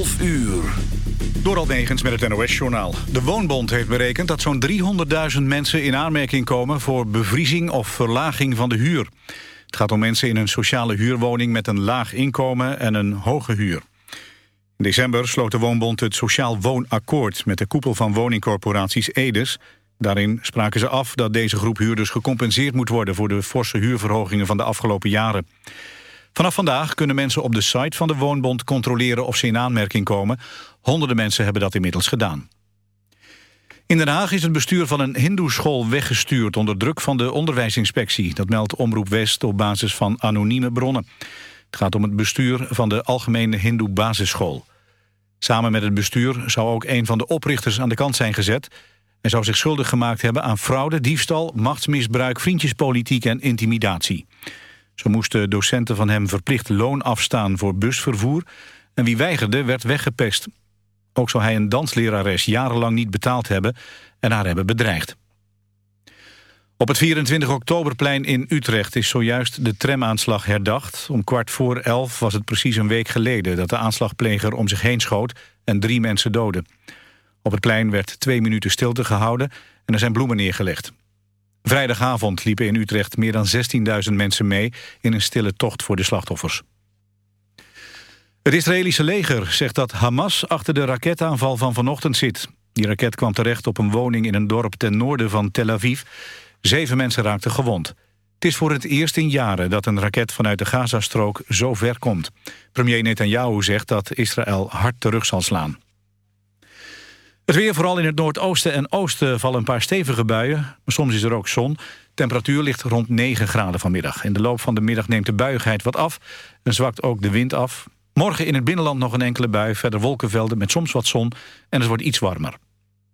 11 uur. Door met het NOS-journaal. De Woonbond heeft berekend dat zo'n 300.000 mensen in aanmerking komen... voor bevriezing of verlaging van de huur. Het gaat om mensen in een sociale huurwoning met een laag inkomen en een hoge huur. In december sloot de Woonbond het Sociaal Woonakkoord... met de koepel van woningcorporaties Edes. Daarin spraken ze af dat deze groep huurders gecompenseerd moet worden... voor de forse huurverhogingen van de afgelopen jaren. Vanaf vandaag kunnen mensen op de site van de Woonbond controleren of ze in aanmerking komen. Honderden mensen hebben dat inmiddels gedaan. In Den Haag is het bestuur van een hindoeschool weggestuurd... onder druk van de onderwijsinspectie. Dat meldt Omroep West op basis van anonieme bronnen. Het gaat om het bestuur van de Algemene Hindoe Basisschool. Samen met het bestuur zou ook een van de oprichters aan de kant zijn gezet... en zou zich schuldig gemaakt hebben aan fraude, diefstal... machtsmisbruik, vriendjespolitiek en intimidatie. Zo moesten docenten van hem verplicht loon afstaan voor busvervoer... en wie weigerde werd weggepest. Ook zou hij een danslerares jarenlang niet betaald hebben... en haar hebben bedreigd. Op het 24 oktoberplein in Utrecht is zojuist de tramaanslag herdacht. Om kwart voor elf was het precies een week geleden... dat de aanslagpleger om zich heen schoot en drie mensen doodde. Op het plein werd twee minuten stilte gehouden... en er zijn bloemen neergelegd. Vrijdagavond liepen in Utrecht meer dan 16.000 mensen mee... in een stille tocht voor de slachtoffers. Het Israëlische leger zegt dat Hamas achter de raketaanval van vanochtend zit. Die raket kwam terecht op een woning in een dorp ten noorden van Tel Aviv. Zeven mensen raakten gewond. Het is voor het eerst in jaren dat een raket vanuit de Gazastrook zo ver komt. Premier Netanyahu zegt dat Israël hard terug zal slaan. Het weer, vooral in het noordoosten en oosten vallen een paar stevige buien. Maar soms is er ook zon. Temperatuur ligt rond 9 graden vanmiddag. In de loop van de middag neemt de buigheid wat af en zwakt ook de wind af. Morgen in het binnenland nog een enkele bui, verder wolkenvelden met soms wat zon en het wordt iets warmer.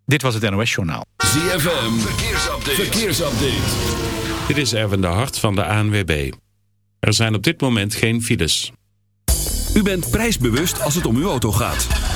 Dit was het NOS Journaal. ZFM, verkeersupdate. verkeersupdate. Dit is Erwin de Hart van de ANWB. Er zijn op dit moment geen files. U bent prijsbewust als het om uw auto gaat.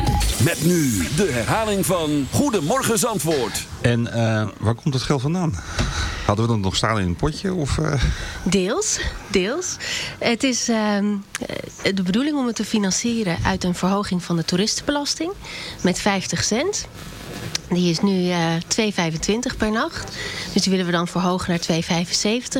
Met nu de herhaling van Goedemorgen Zandvoort. En eh, waar komt het geld vandaan? Hadden we dat nog staan in een potje? Of, eh? Deels, deels. Het is ehm, eh, de bedoeling om het te financieren uit een verhoging van de toeristenbelasting met 50 cent. Die is nu eh 2,25 per nacht. Dus die willen we dan verhogen naar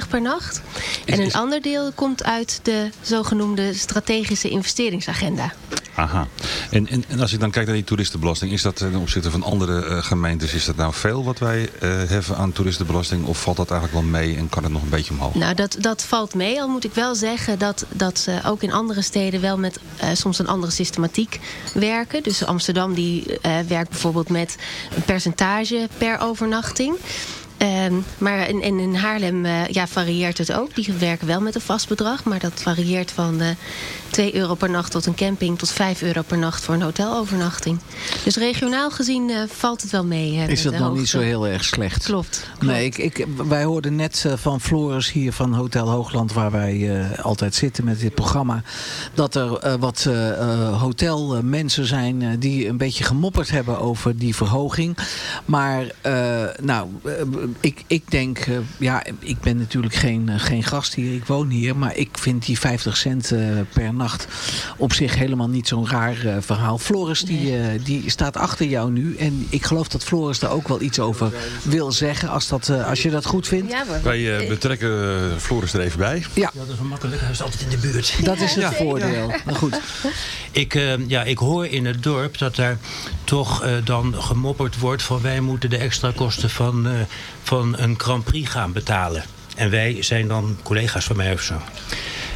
2,75 per nacht. En een ander deel komt uit de zogenoemde strategische investeringsagenda. Aha. En, en, en als ik dan kijk naar die toeristenbelasting, is dat ten opzichte van andere eh, gemeentes, is dat nou veel wat wij eh, heffen aan toeristenbelasting? Of valt dat eigenlijk wel mee en kan het nog een beetje omhoog? Nou, dat, dat valt mee. Al moet ik wel zeggen dat, dat ze ook in andere steden wel met eh, soms een andere systematiek werken. Dus Amsterdam die werkt bijvoorbeeld met een percentage per overnachting. Ehm, maar in, in, Haarlem ja, varieert het ook. Die werken wel met een vast bedrag. Maar dat varieert van eh 2 euro per nacht tot een camping... tot 5 euro per nacht voor een hotelovernachting. Dus regionaal gezien eh, valt het wel mee. eh, Is dat nog niet zo heel erg slecht? Klopt. Nee, ik, ik, wij hoorden net eh, van Floris hier van Hotel Hoogland... waar wij altijd zitten met dit programma... dat er wat hotelmensen zijn die een beetje gemopperd hebben over die verhoging. Maar nou, ik, ik denk... ja, ik ben natuurlijk geen, geen gast hier, ik woon hier... maar ik vind die 50 cent per nacht op zich helemaal niet zo'n raar eh, verhaal. Floris die, eh, die staat achter jou nu... en ik geloof dat Floris daar ook wel iets over wil zeggen... als, dat, eh, als je dat goed vindt. Ja. Wij betrekken Floris er even bij. Ja. dat is wel makkelijk. Hij is altijd in de buurt. Dat is het Ja. voordeel. Maar goed. Ik, ja, ik hoor in het dorp dat daar toch eh, dan gemopperd wordt van wij moeten de extra kosten van, eh, van een Grand Prix gaan betalen. En wij zijn dan collega's van mij of zo.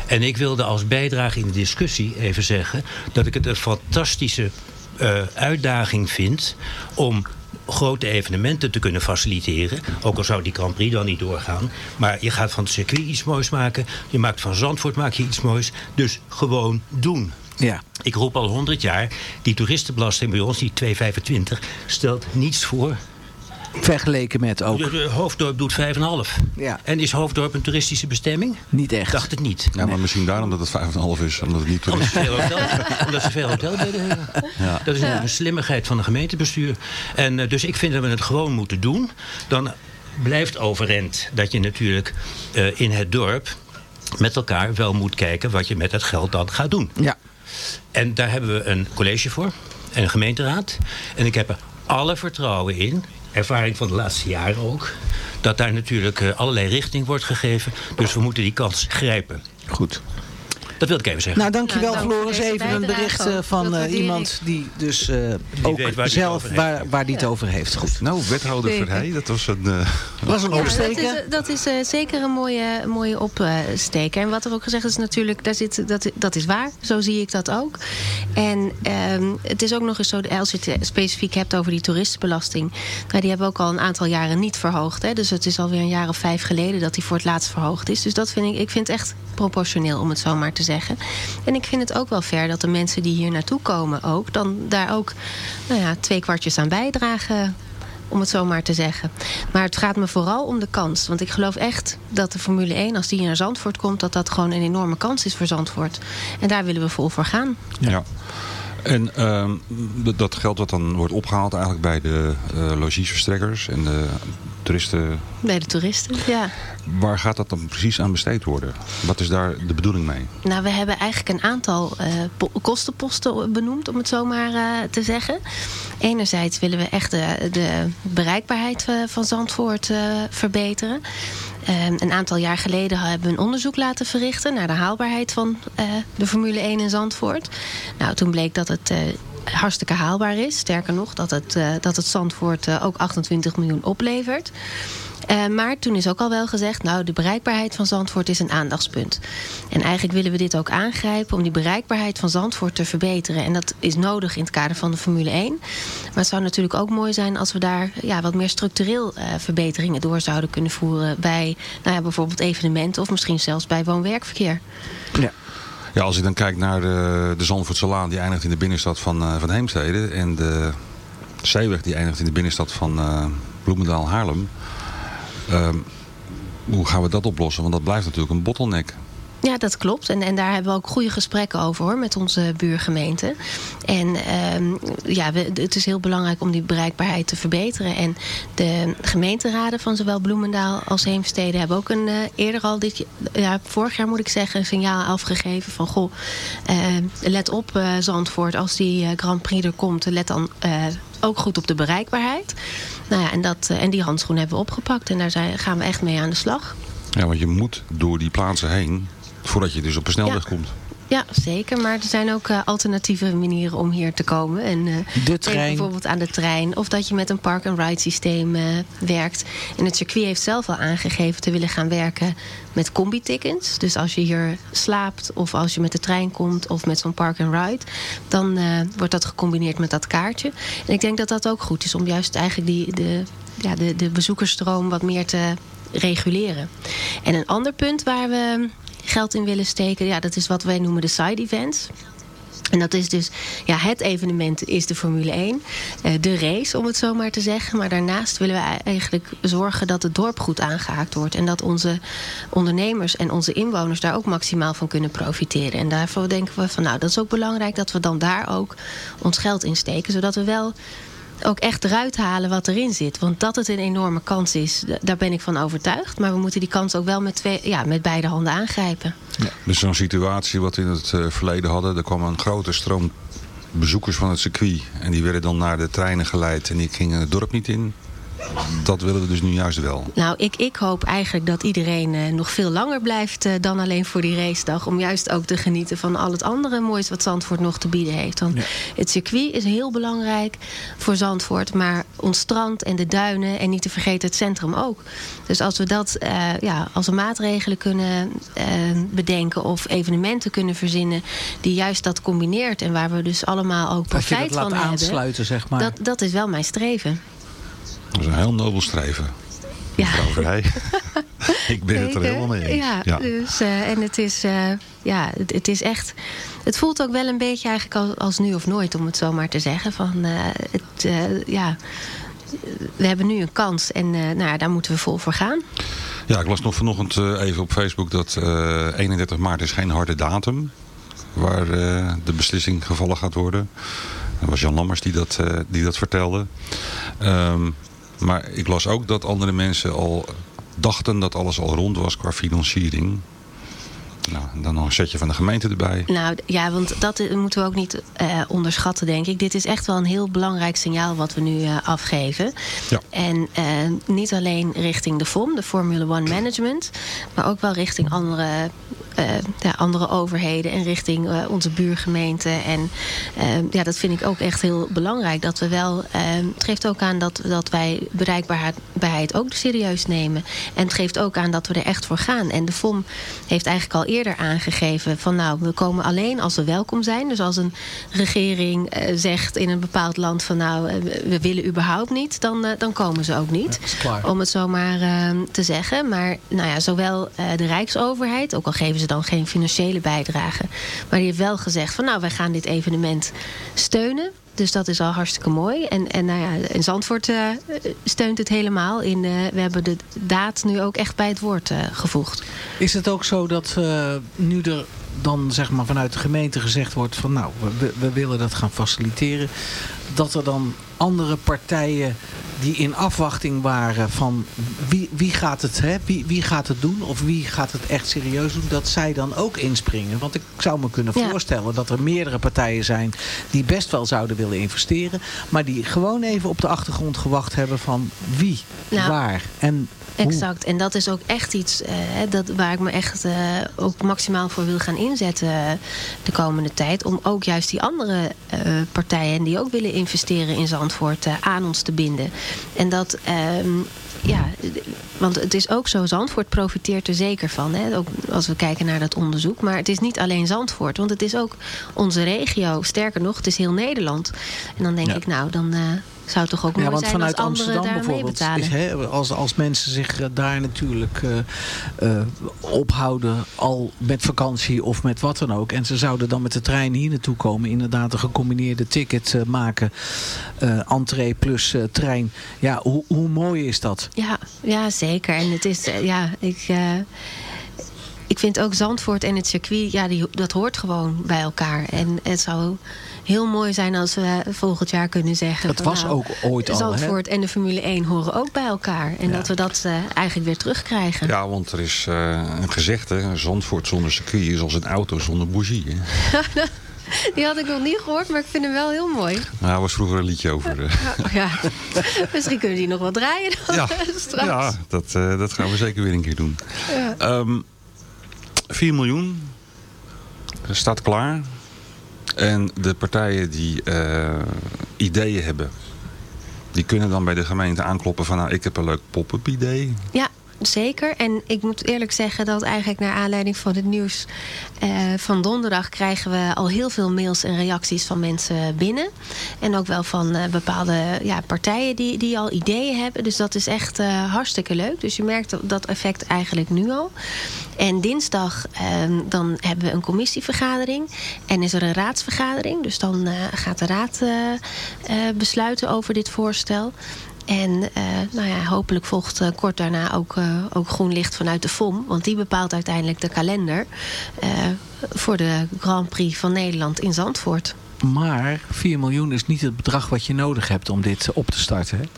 En ik wilde als bijdrage in de discussie even zeggen dat ik het een fantastische eh, uitdaging vind om grote evenementen te kunnen faciliteren. Ook al zou die Grand Prix dan niet doorgaan. Maar je gaat van het circuit iets moois maken. Je maakt van Zandvoort maak je iets moois. Dus gewoon doen. Ja. Ik roep al 100 jaar, die toeristenbelasting bij ons, die 2,25, stelt niets voor. Vergeleken met ook. De, de Hoofddorp doet 5,5. Ja. En is Hoofddorp een toeristische bestemming? Niet echt. Dacht het niet. Ja, maar misschien daarom dat het 5,5 is, omdat het niet Omdat ze toeristisch veel, hotel, omdat ze veel hotelbedden hebben. Ja. Dat is Ja. een slimmigheid van een gemeentebestuur. En eh, dus ik vind dat we het gewoon moeten doen. Dan blijft overeind dat je natuurlijk eh, in het dorp met elkaar wel moet kijken wat je met het geld dan gaat doen. Ja. En daar hebben we een college voor. En een gemeenteraad. En ik heb er alle vertrouwen in. Ervaring van de laatste jaren ook. Dat daar natuurlijk eh, allerlei richting wordt gegeven. Dus we moeten die kans grijpen. Goed. Dat wilde ik even zeggen. Nou, dankjewel Nou, dank Floris. Even een bericht eh, van eh, iemand die dus eh, ook waar zelf waar, waar die het over heeft. Goed. Nou, wethouder. Verheij, dat was een... eh, Was een Ja, dat is, opsteker. dat is eh, zeker een mooie, mooie opsteker. En wat er ook gezegd is natuurlijk, daar zit, dat, dat is waar. Zo zie ik dat ook. En ehm, het is ook nog eens zo, als je het specifiek hebt over die toeristenbelasting. Nou, die hebben we ook al een aantal jaren niet verhoogd. Hè? Dus het is alweer een jaar of vijf geleden dat die voor het laatst verhoogd is. Dus dat vind ik, ik vind het echt proportioneel om het zo maar te zeggen. En ik vind het ook wel fair dat de mensen die hier naartoe komen ook... dan daar ook nou ja, twee kwartjes aan bijdragen om het zo maar te zeggen. Maar het gaat me vooral om de kans. Want ik geloof echt dat de Formule 1, als die naar Zandvoort komt... dat dat gewoon een enorme kans is voor Zandvoort. En daar willen we vol voor gaan. Ja. En ehm, dat- geld wat dan wordt opgehaald eigenlijk bij de eh logiesverstrekkers en de toeristen, Bij de toeristen, ja. waar gaat dat dan precies aan besteed worden? Wat is daar de bedoeling mee? Nou, we hebben eigenlijk een aantal eh, po- kostenposten benoemd, om het zo maar eh, te zeggen. Enerzijds willen we echt de, de bereikbaarheid eh, van Zandvoort verbeteren. Eh, een aantal jaar geleden hebben we een onderzoek laten verrichten naar de haalbaarheid van de Formule 1 in Zandvoort. Nou, toen bleek dat het hartstikke haalbaar is. Sterker nog, dat het, eh, dat het Zandvoort eh, ook 28 miljoen oplevert. Eh, maar toen is ook al wel gezegd, nou de bereikbaarheid van Zandvoort is een aandachtspunt. En eigenlijk willen we dit ook aangrijpen om die bereikbaarheid van Zandvoort te verbeteren. En dat is nodig in het kader van de Formule 1. Maar het zou natuurlijk ook mooi zijn als we daar ja, wat meer structureel verbeteringen door zouden kunnen voeren. Bij nou ja, bijvoorbeeld evenementen of misschien zelfs bij woon-werkverkeer. Ja. Ja, als ik dan kijk naar de, de die eindigt in de binnenstad van, eh, van Heemstede. En de Zeeweg, die eindigt in de binnenstad van eh Bloemendaal, Haarlem. Ehm, hoe gaan we dat oplossen? Want dat blijft natuurlijk een bottleneck. Ja, dat klopt. En, en daar hebben we ook goede gesprekken over hoor, met onze buurgemeente. En ehm, ja, we, het is heel belangrijk om die bereikbaarheid te verbeteren. En de gemeenteraden van zowel Bloemendaal als Heemstede hebben ook een, eh, eerder al dit ja, vorig jaar moet ik zeggen, een signaal afgegeven van goh, eh, let op eh, Zandvoort als die Grand Prix er komt, let dan ook goed op de bereikbaarheid. Nou ja, en, dat, en die handschoen hebben we opgepakt en daar zijn, gaan we echt mee aan de slag. Ja, want je moet door die plaatsen heen, voordat je dus op een snelweg Ja. komt. Ja, zeker. Maar er zijn ook eh, alternatieve manieren om hier te komen. En, eh, denk trein. Bijvoorbeeld aan de trein. Of dat je met een park-and-ride systeem eh, werkt. En het circuit heeft zelf al aangegeven te willen gaan werken met combi-tickets. Dus als je hier slaapt of als je met de trein komt of met zo'n park-and-ride... dan eh, wordt dat gecombineerd met dat kaartje. En ik denk dat dat ook goed is om juist eigenlijk die, de, ja, de, de bezoekersstroom wat meer te reguleren. En een ander punt waar we geld in willen steken... Ja, dat is wat wij noemen de side events. En dat is dus, ja, het evenement is de Formule 1. eh, de race, om het zo maar te zeggen. Maar daarnaast willen we eigenlijk zorgen dat het dorp goed aangehaakt wordt. En dat onze ondernemers en onze inwoners daar ook maximaal van kunnen profiteren. En daarvoor denken we van, nou, dat is ook belangrijk dat we dan daar ook ons geld in steken. Zodat we wel ook echt eruit halen wat erin zit. Want dat het een enorme kans is, daar ben ik van overtuigd. Maar we moeten die kans ook wel met, twee, ja, met beide handen aangrijpen. Dus zo'n situatie wat we in het eh, verleden hadden. Er kwam een grote stroom bezoekers van het circuit. En die werden dan naar de treinen geleid. En die gingen het dorp niet in. Dat willen we dus nu juist wel. Nou, ik, ik hoop eigenlijk dat iedereen eh, nog veel langer blijft eh, dan alleen voor die racedag. Om juist ook te genieten van al het andere moois wat Zandvoort nog te bieden heeft. Want het circuit is heel belangrijk voor Zandvoort. Maar ons strand en de duinen en niet te vergeten het centrum ook. Dus als we dat eh, ja, als we maatregelen kunnen bedenken of evenementen kunnen verzinnen. Die juist dat combineert en waar we dus allemaal ook Dat je profijt dat laat van hebben. aansluiten, zeg maar. Dat, dat is wel mijn streven. Dat is een heel nobel streven. Ja. Vrij. Ik ben het er helemaal mee eens. Ja, Dus, eh, en het is, eh, ja, het, het is echt... Het voelt ook wel een beetje eigenlijk als, als nu of nooit, om het zo maar te zeggen. Van, eh, het, ja, we hebben nu een kans en nou, ja, daar moeten we vol voor gaan. Ja, ik las nog vanochtend even op Facebook dat eh 31 maart is geen harde datum. Waar de beslissing gevallen gaat worden. Dat was Jan Lammers die dat, die dat vertelde. Ehm, maar ik las ook dat andere mensen al dachten dat alles al rond was qua financiering. Nou, dan nog een setje van de gemeente erbij. Nou ja, want dat moeten we ook niet eh, onderschatten, denk ik. Dit is echt wel een heel belangrijk signaal wat we nu eh, afgeven. Ja. En eh, niet alleen richting de FOM, de Formula One Management, maar ook wel richting andere, ja, andere overheden en richting onze buurgemeente. En ja, dat vind ik ook echt heel belangrijk. Dat we wel, het geeft ook aan dat, dat wij bereikbaarheid ook serieus nemen. En het geeft ook aan dat we er echt voor gaan. En de FOM heeft eigenlijk al eerder aangegeven van nou, we komen alleen als we welkom zijn. Dus als een regering eh, zegt in een bepaald land van nou, eh, we- willen überhaupt niet, dan, eh, dan komen ze ook niet. Om het zo maar eh, te zeggen. Maar nou ja, zowel de Rijksoverheid, ook al geven ze dan geen financiële bijdrage, maar die heeft wel gezegd van nou, wij gaan dit evenement steunen. Dus dat is al hartstikke mooi. En, en nou ja, in Zandvoort eh, steunt het helemaal. In, eh, we hebben de daad nu ook echt bij het woord eh, gevoegd. Is het ook zo dat nu er dan zeg maar vanuit de gemeente gezegd wordt van nou, we, we willen dat gaan faciliteren. Dat er dan andere partijen die in afwachting waren van wie, wie, gaat het, hè, wie, wie gaat het doen of wie gaat het echt serieus doen, dat zij dan ook inspringen. Want ik zou me kunnen Ja. voorstellen dat er meerdere partijen zijn die best wel zouden willen investeren, maar die gewoon even op de achtergrond gewacht hebben van wie, Nou, waar en hoe. Exact. En dat is ook echt iets eh, dat, waar ik me echt eh, ook maximaal voor wil gaan inzetten eh, de komende tijd. Om ook juist die andere partijen die ook willen investeren in Zandvoort aan ons te binden. En dat, ehm, ja, want het is ook zo, Zandvoort profiteert er zeker van. Hè? Ook als we kijken naar dat onderzoek. Maar het is niet alleen Zandvoort, want het is ook onze regio. Sterker nog, het is heel Nederland. En dan denk Ja. ik, nou, dan... eh, zou toch ook Ja, mooi want zijn vanuit als Amsterdam bijvoorbeeld, is, hè, als, als mensen zich eh, daar natuurlijk eh, eh, ophouden, al met vakantie of met wat dan ook. En ze zouden dan met de trein hier naartoe komen, inderdaad een gecombineerde ticket maken. entree plus trein. Ja, hoe, hoe mooi is dat? Ja, ja zeker. En het is, ja, ik, ik vind ook Zandvoort en het circuit, ja, die, dat hoort gewoon bij elkaar. En het zou heel mooi zijn als we volgend jaar kunnen zeggen... Van, was nou, ook ooit al, hè? Zandvoort en de Formule 1 horen ook bij elkaar. En dat we dat eh, eigenlijk weer terugkrijgen. Ja, want er is eh, een gezegde, Zandvoort zonder circuit is als een auto zonder bougie. Hè? Die had ik nog niet gehoord, maar ik vind hem wel heel mooi. Nou, daar was vroeger een liedje over. eh. Ja, misschien kunnen we die nog wel draaien dan Ja, straks. ja dat, eh, dat gaan we zeker weer een keer doen. Ja. Ehm 4 miljoen staat klaar. En de partijen die eh, ideeën hebben, die kunnen dan bij de gemeente aankloppen van nou ik heb een leuk pop-up idee. Ja, zeker. En ik moet eerlijk zeggen dat eigenlijk naar aanleiding van het nieuws eh, van donderdag krijgen we al heel veel mails en reacties van mensen binnen. En ook wel van eh, bepaalde ja, partijen die, die al ideeën hebben. Dus dat is echt eh, hartstikke leuk. Dus je merkt dat, effect eigenlijk nu al. En dinsdag ehm, dan hebben we een commissievergadering. En is er een raadsvergadering. Dus dan gaat de raad besluiten over dit voorstel. En eh, nou ja, hopelijk volgt eh, kort daarna ook, eh, ook groen licht vanuit de FOM. Want die bepaalt uiteindelijk de kalender voor de Grand Prix van Nederland in Zandvoort. Maar 4 miljoen is niet het bedrag wat je nodig hebt om dit op te starten.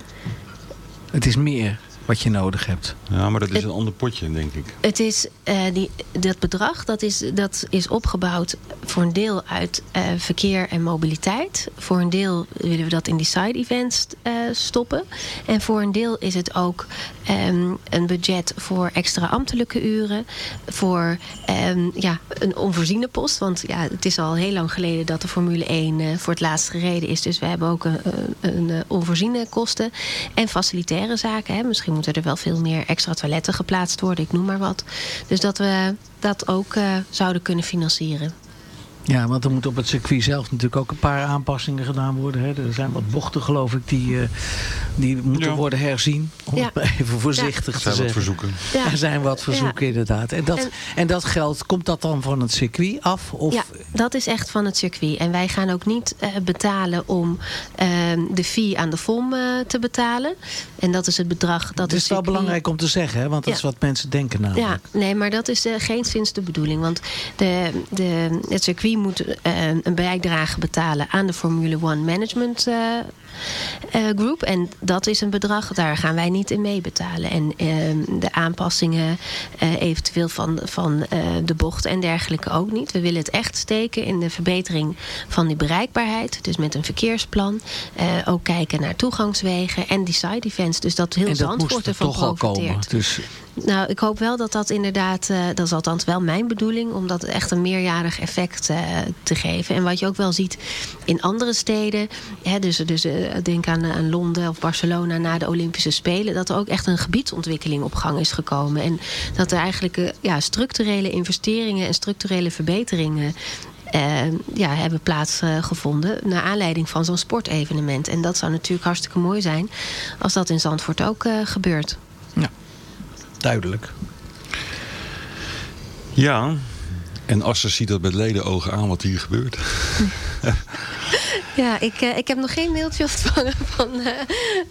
Het is meer wat je nodig hebt. Ja, maar dat is een ander potje, denk ik. Het is, eh, die, dat bedrag dat is, dat is opgebouwd voor een deel uit eh, verkeer en mobiliteit. Voor een deel willen we dat in die side events eh, stoppen. En voor een deel is het ook ehm, een budget voor extra ambtelijke uren. Voor ehm, ja, een onvoorziene post. Want ja, het is al heel lang geleden dat de Formule 1 eh, voor het laatst gereden is. Dus we hebben ook een, een, een onvoorziene kosten. En facilitaire zaken. Hè. Misschien moeten er wel veel meer extra toiletten geplaatst worden. Ik noem maar wat. Dus dat we dat ook eh, zouden kunnen financieren. Ja, want er moet op het circuit zelf natuurlijk ook een paar aanpassingen gedaan worden. Hè. Er zijn wat bochten geloof ik die, eh, die moeten Ja. worden herzien. Om Ja. even voorzichtig Er te zijn wat zeggen. verzoeken. Ja. Er zijn wat verzoeken Ja. inderdaad. En dat, En- en dat geld, komt dat dan van het circuit af? Of Ja, dat is echt van het circuit. En wij gaan ook niet eh, betalen om ehm, de fee aan de FOM eh, te betalen. En dat is het bedrag dat het is wel belangrijk om te zeggen, hè? want dat Ja. is wat mensen denken namelijk. Ja, nee, maar dat is eh, geen sinds de bedoeling. Want de, de, het circuit moet eh, een bijdrage betalen aan de Formule 1 Management eh, Group. En dat is een bedrag, daar gaan wij niet in meebetalen. En eh, de aanpassingen eh, eventueel van, van eh, de bocht en dergelijke ook niet. We willen het echt steken in de verbetering van die bereikbaarheid. Dus met een verkeersplan. Eh, ook kijken naar toegangswegen en die side events. Dus dat heel Zandvoort er ervan toch al komen. Dus Nou, ik hoop wel dat dat inderdaad, eh, dat is althans wel mijn bedoeling, om dat echt een meerjarig effect eh, te geven. En wat je ook wel ziet in andere steden, hè, dus, dus eh, denk aan, aan Londen of Barcelona na de Olympische Spelen, dat er ook echt een gebiedsontwikkeling op gang is gekomen. En dat er eigenlijk eh, ja, structurele investeringen en structurele verbeteringen eh, ja, hebben plaatsgevonden naar aanleiding van zo'n sportevenement. En dat zou natuurlijk hartstikke mooi zijn als dat in Zandvoort ook eh, gebeurt. duidelijk. Ja, en Assen ziet dat met ledenogen aan wat hier gebeurt. Ja, ik, eh, ik heb nog geen mailtje ontvangen van, eh,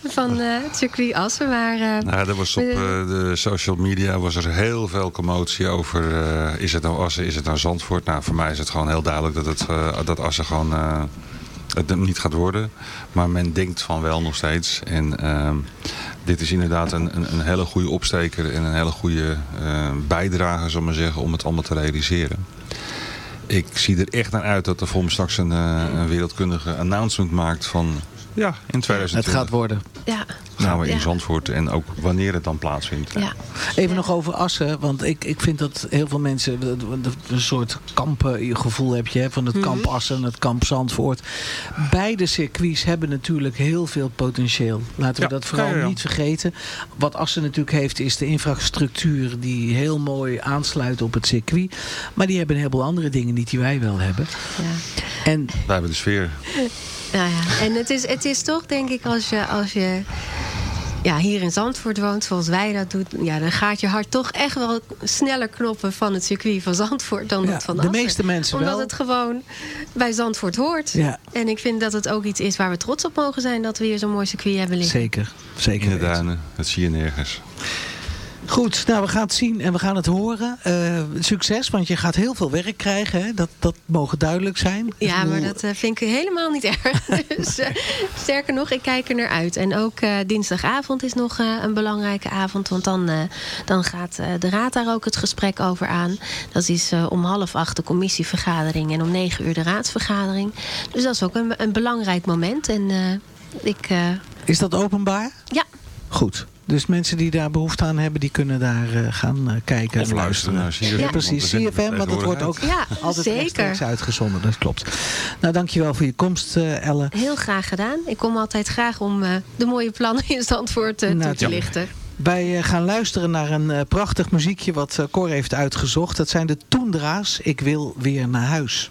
van eh, het circuit Assen. Maar, Nou, er was op de social media was er heel veel commotie over... is het nou Assen, is het nou Zandvoort? Nou, voor mij is het gewoon heel duidelijk dat, het, dat Assen gewoon het niet gaat worden. Maar men denkt van wel nog steeds. En ehm, dit is inderdaad een, een, een hele goede opsteker en een hele goede eh, bijdrage, zal maar zeggen, om het allemaal te realiseren. Ik zie er echt naar uit dat de FOM straks een, eh, een wereldkundige announcement maakt van... Ja, in 2020 Het gaat worden. ja, gaan we in Ja. Zandvoort en ook wanneer het dan plaatsvindt. ja. Even nog over Assen, want ik, ik vind dat heel veel mensen een soort kampengevoel heb je hè, van het kamp Assen en het kamp Zandvoort. Beide circuits hebben natuurlijk heel veel potentieel. Laten we Ja, dat vooral ja, ja, ja. niet vergeten. Wat Assen natuurlijk heeft is de infrastructuur die heel mooi aansluit op het circuit. Maar die hebben een heleboel andere dingen niet die wij wel hebben. ja. En Wij hebben de sfeer. Nou ja, en het is, het is toch denk ik als je, als je ja, hier in Zandvoort woont zoals wij dat doen... Ja, dan gaat je hart toch echt wel sneller knoppen van het circuit van Zandvoort dan Ja, dat van de Assen. meeste mensen Omdat wel. het gewoon bij Zandvoort hoort. Ja. En ik vind dat het ook iets is waar we trots op mogen zijn... dat we hier zo'n mooi circuit hebben liggen. zeker, zeker. In de duinen. Dat zie je nergens. Goed, nou we gaan het zien en we gaan het horen. Eh, succes, want je gaat heel veel werk krijgen. Hè? Dat, dat mogen duidelijk zijn. Ja, maar dat eh, vind ik helemaal niet erg. dus, eh, sterker nog, ik kijk er naar uit. En ook dinsdagavond is nog een belangrijke avond. Want dan, dan gaat de raad daar ook het gesprek over aan. Dat is om half acht de commissievergadering. En om negen uur de raadsvergadering. Dus dat is ook een, een belangrijk moment. En ik... Is dat openbaar? ja, Goed. Dus mensen die daar behoefte aan hebben, die kunnen daar eh, gaan eh, kijken. Of en luisteren naar CFM, Ja, precies. CFM, want dat wordt ook Ja, altijd zeker. rechtstreeks uitgezonden. Dat klopt. Nou, dankjewel voor je komst, eh, Elle. Heel graag gedaan. Ik kom altijd graag om eh, de mooie plannen in Zandvoort toe te lichten. Wij eh, gaan luisteren naar een prachtig muziekje wat eh, Cor heeft uitgezocht. Dat zijn de Toendra's. Ik wil weer naar huis.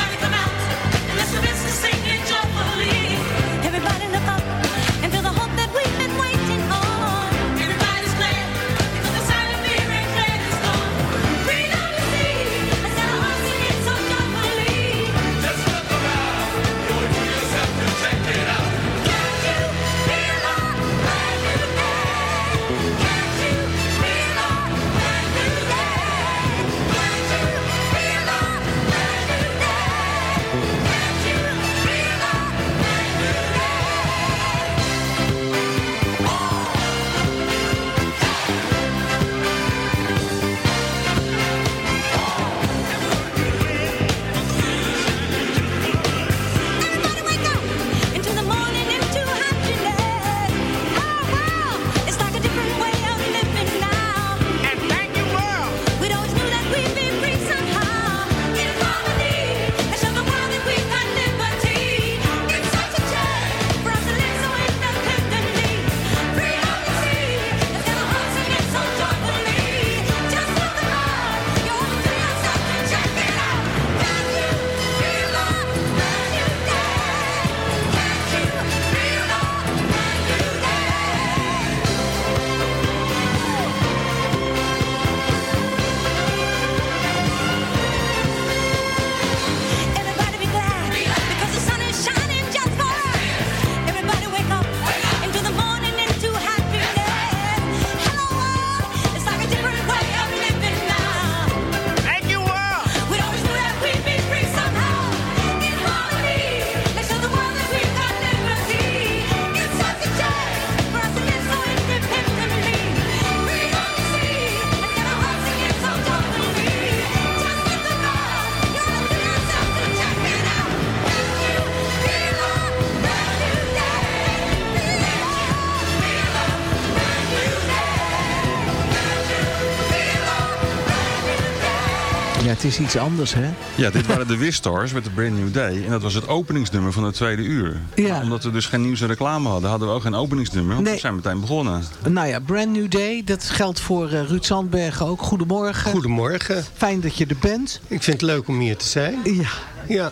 het is iets anders, hè? Ja, dit waren de Wistars met de Brand New Day. En dat was het openingsnummer van het tweede uur. Ja. Maar Omdat we dus geen nieuws en reclame hadden, hadden we ook geen openingsnummer. Want Nee. we zijn meteen begonnen. Nou ja, Brand New Day. Dat geldt voor eh, Ruud Sandbergen ook. Goedemorgen. Goedemorgen. Fijn dat je er bent. Ik vind het leuk om hier te zijn. Ja. Ja.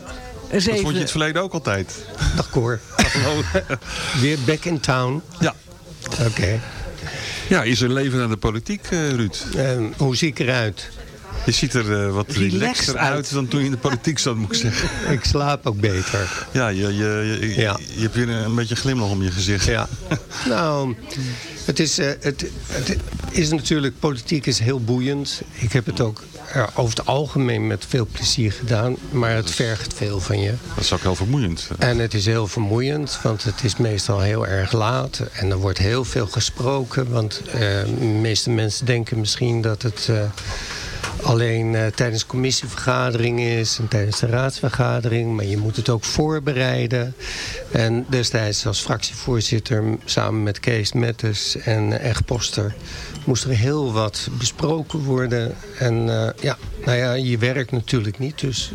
Dat even... vond je het verleden ook altijd? Dag Cor. Weer back in town. Ja. Oké. Ja, is er leven aan de politiek, eh, Ruud? En hoe zie ik eruit? Je ziet er eh, wat Relaxed relaxer uit. uit. dan toen je in de politiek zat, moet ik zeggen. Ik slaap ook beter. Ja, je, je, je, Ja. je hebt weer een beetje glimlach om je gezicht. Ja. Nou, het is, eh, het, het is natuurlijk, politiek is heel boeiend. Ik heb het ook eh, over het algemeen met veel plezier gedaan. Maar het vergt veel van je. Dat is ook heel vermoeiend. En het is heel vermoeiend, want het is meestal heel erg laat. En er wordt heel veel gesproken. Want de meeste mensen denken misschien dat het alleen eh, tijdens commissievergaderingen is en tijdens de raadsvergadering. Maar je moet het ook voorbereiden. En destijds als fractievoorzitter samen met Kees Mettes en Echt Poster moest er heel wat besproken worden. En eh, ja, nou ja, je werkt natuurlijk niet, dus...